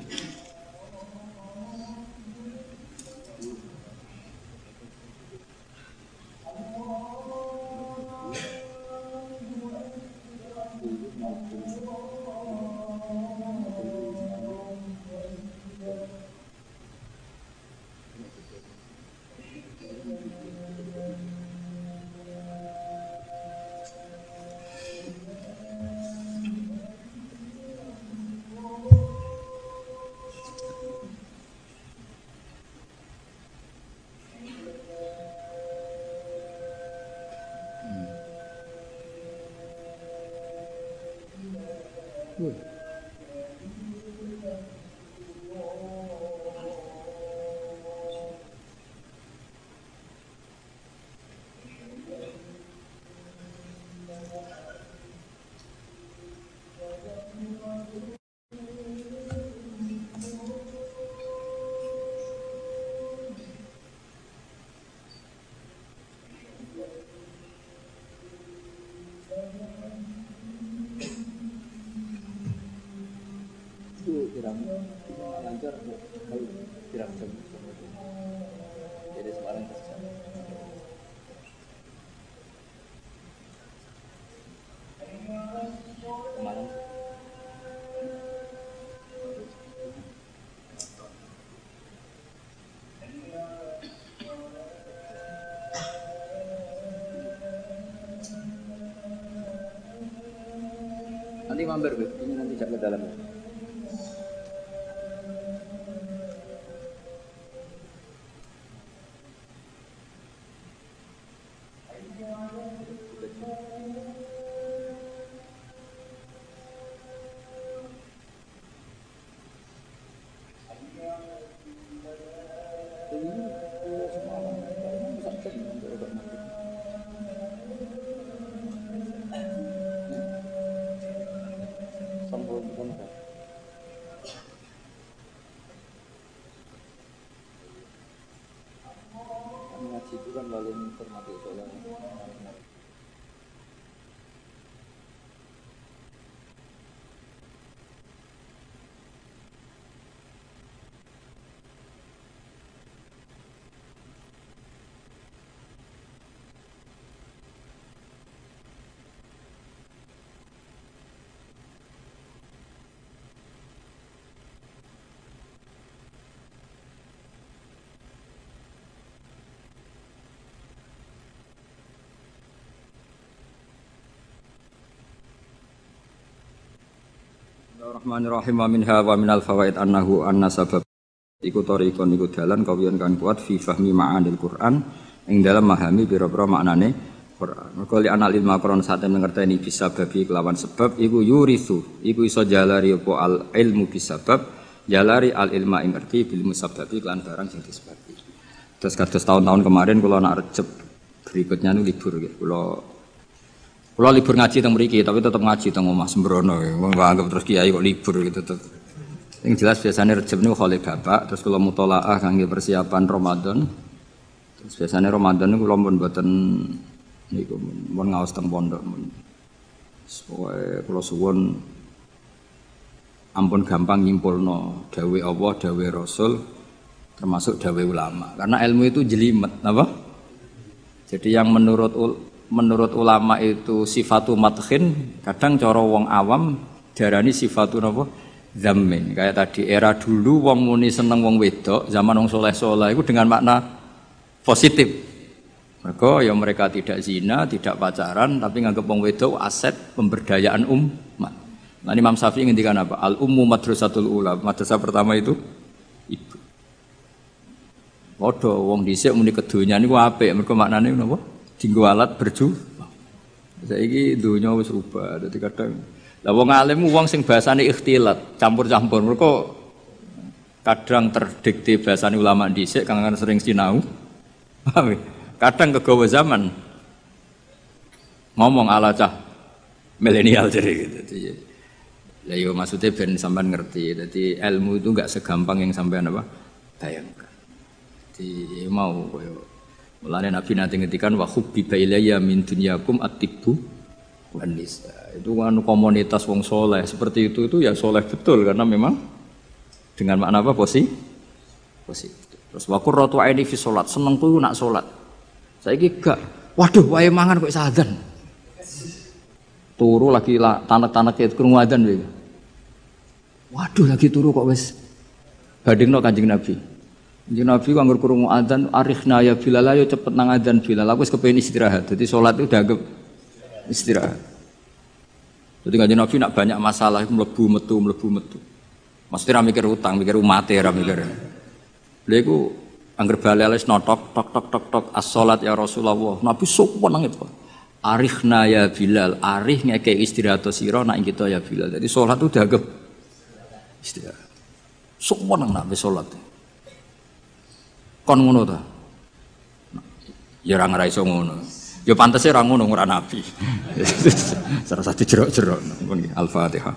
S1: Mampir, ini nanti ke dalam. Bismillahirrahmanirrahim wa minha wa minal fawaid annahu anna sabab iku tariqon iku dalan kawiyan kan kuat fi fahmi ma'anil Qur'an ing dalam memahami pira-pira maknane Quran. Mergo li anal ilma Quran ngerteni bisa babi kelawan sebab iku yurisu iku iso jalari apa al ilmu bisabab jalari al ilma ing ngerti bil musabbabi kelan barang sing disebabi. Terus kados tahun-tahun kemarin kula nak recep berikutnya nu libur gitu. Kula kalau libur ngaji teng mriki, tapi tetap ngaji teng omah sembrono. Wong anggap terus kiai kok libur gitu tetep. Yang jelas biasanya Rejab niku kholi bapak, terus kalau mutolaah kangge persiapan Ramadan. Terus biasanya Ramadan niku kula pun mboten niku mun ngaos teng pondok mun. Pokoke kula suwun ampun gampang nyimpulno dawe Allah, dawe Rasul termasuk dawe ulama. Karena ilmu itu jelimet, apa? Jadi yang menurut menurut ulama itu sifatu matkin kadang cara wong awam darani sifatu napa? Zamin kayak tadi era dulu wong muni seneng wong wedok zaman wong soleh soleh itu dengan makna positif. Mereka ya mereka tidak zina tidak pacaran tapi nganggep wong wedok aset pemberdayaan umat. Nah Imam Syafi'i ngendikan apa? Al ummu madrasatul ula. Madrasah pertama itu ibu. Waduh, wong dhisik muni kedonya niku apik. Mergo maknane napa? Dinggo alat berju. Saiki donya wis rubah. Dadi kadang lah wong alim wong sing bahasane ikhtilat, campur-campur. Mergo kadang terdikte bahasane ulama dhisik kang sering sinau. Ya? Kadang kegawa zaman ngomong ala cah milenial jadi gitu. Jadi, lah yo maksudnya ben sampean ngerti. Jadi ilmu itu enggak segampang yang sampean apa bayangkan. Jadi mau koyo Mulane Nabi nanti ngetikan wa hubbi ilayya min dunyakum atibu wan nisa. Itu kan komunitas wong soleh seperti itu itu ya soleh betul karena memang dengan makna apa posi? Positif. Terus wa qurratu aini fi salat, tuh nak salat. Saiki gak, waduh wae mangan kok sadan. Turu lagi tanak-tanak itu krungu adzan Waduh lagi turu kok wis badingno Kanjeng Nabi. Jadi Nabi kok ngur kurungu adzan arikhna ya Bilal ayo cepet nang adzan Bilal aku wis kepengin istirahat. Jadi sholat itu udah istirahat. Jadi kanjeng Nabi nak banyak masalah itu melebu metu melebu metu. Maksudnya mikir utang, mikir umat ya mikir. Lha iku angger balales notok tok tok tok tok as-salat ya Rasulullah. Nabi sok nang itu. Arikhna ya Bilal, arih ngeke istirahat sira nak kita ya Bilal. Jadi sholat itu dianggap istirahat. Semua nang nak sholat. Kon ngono ta? Ya ora ngira iso ngono. Ya pantese ora ngono ora nabi. <laughs> Salah satu jerok-jerok. Al-Fatihah.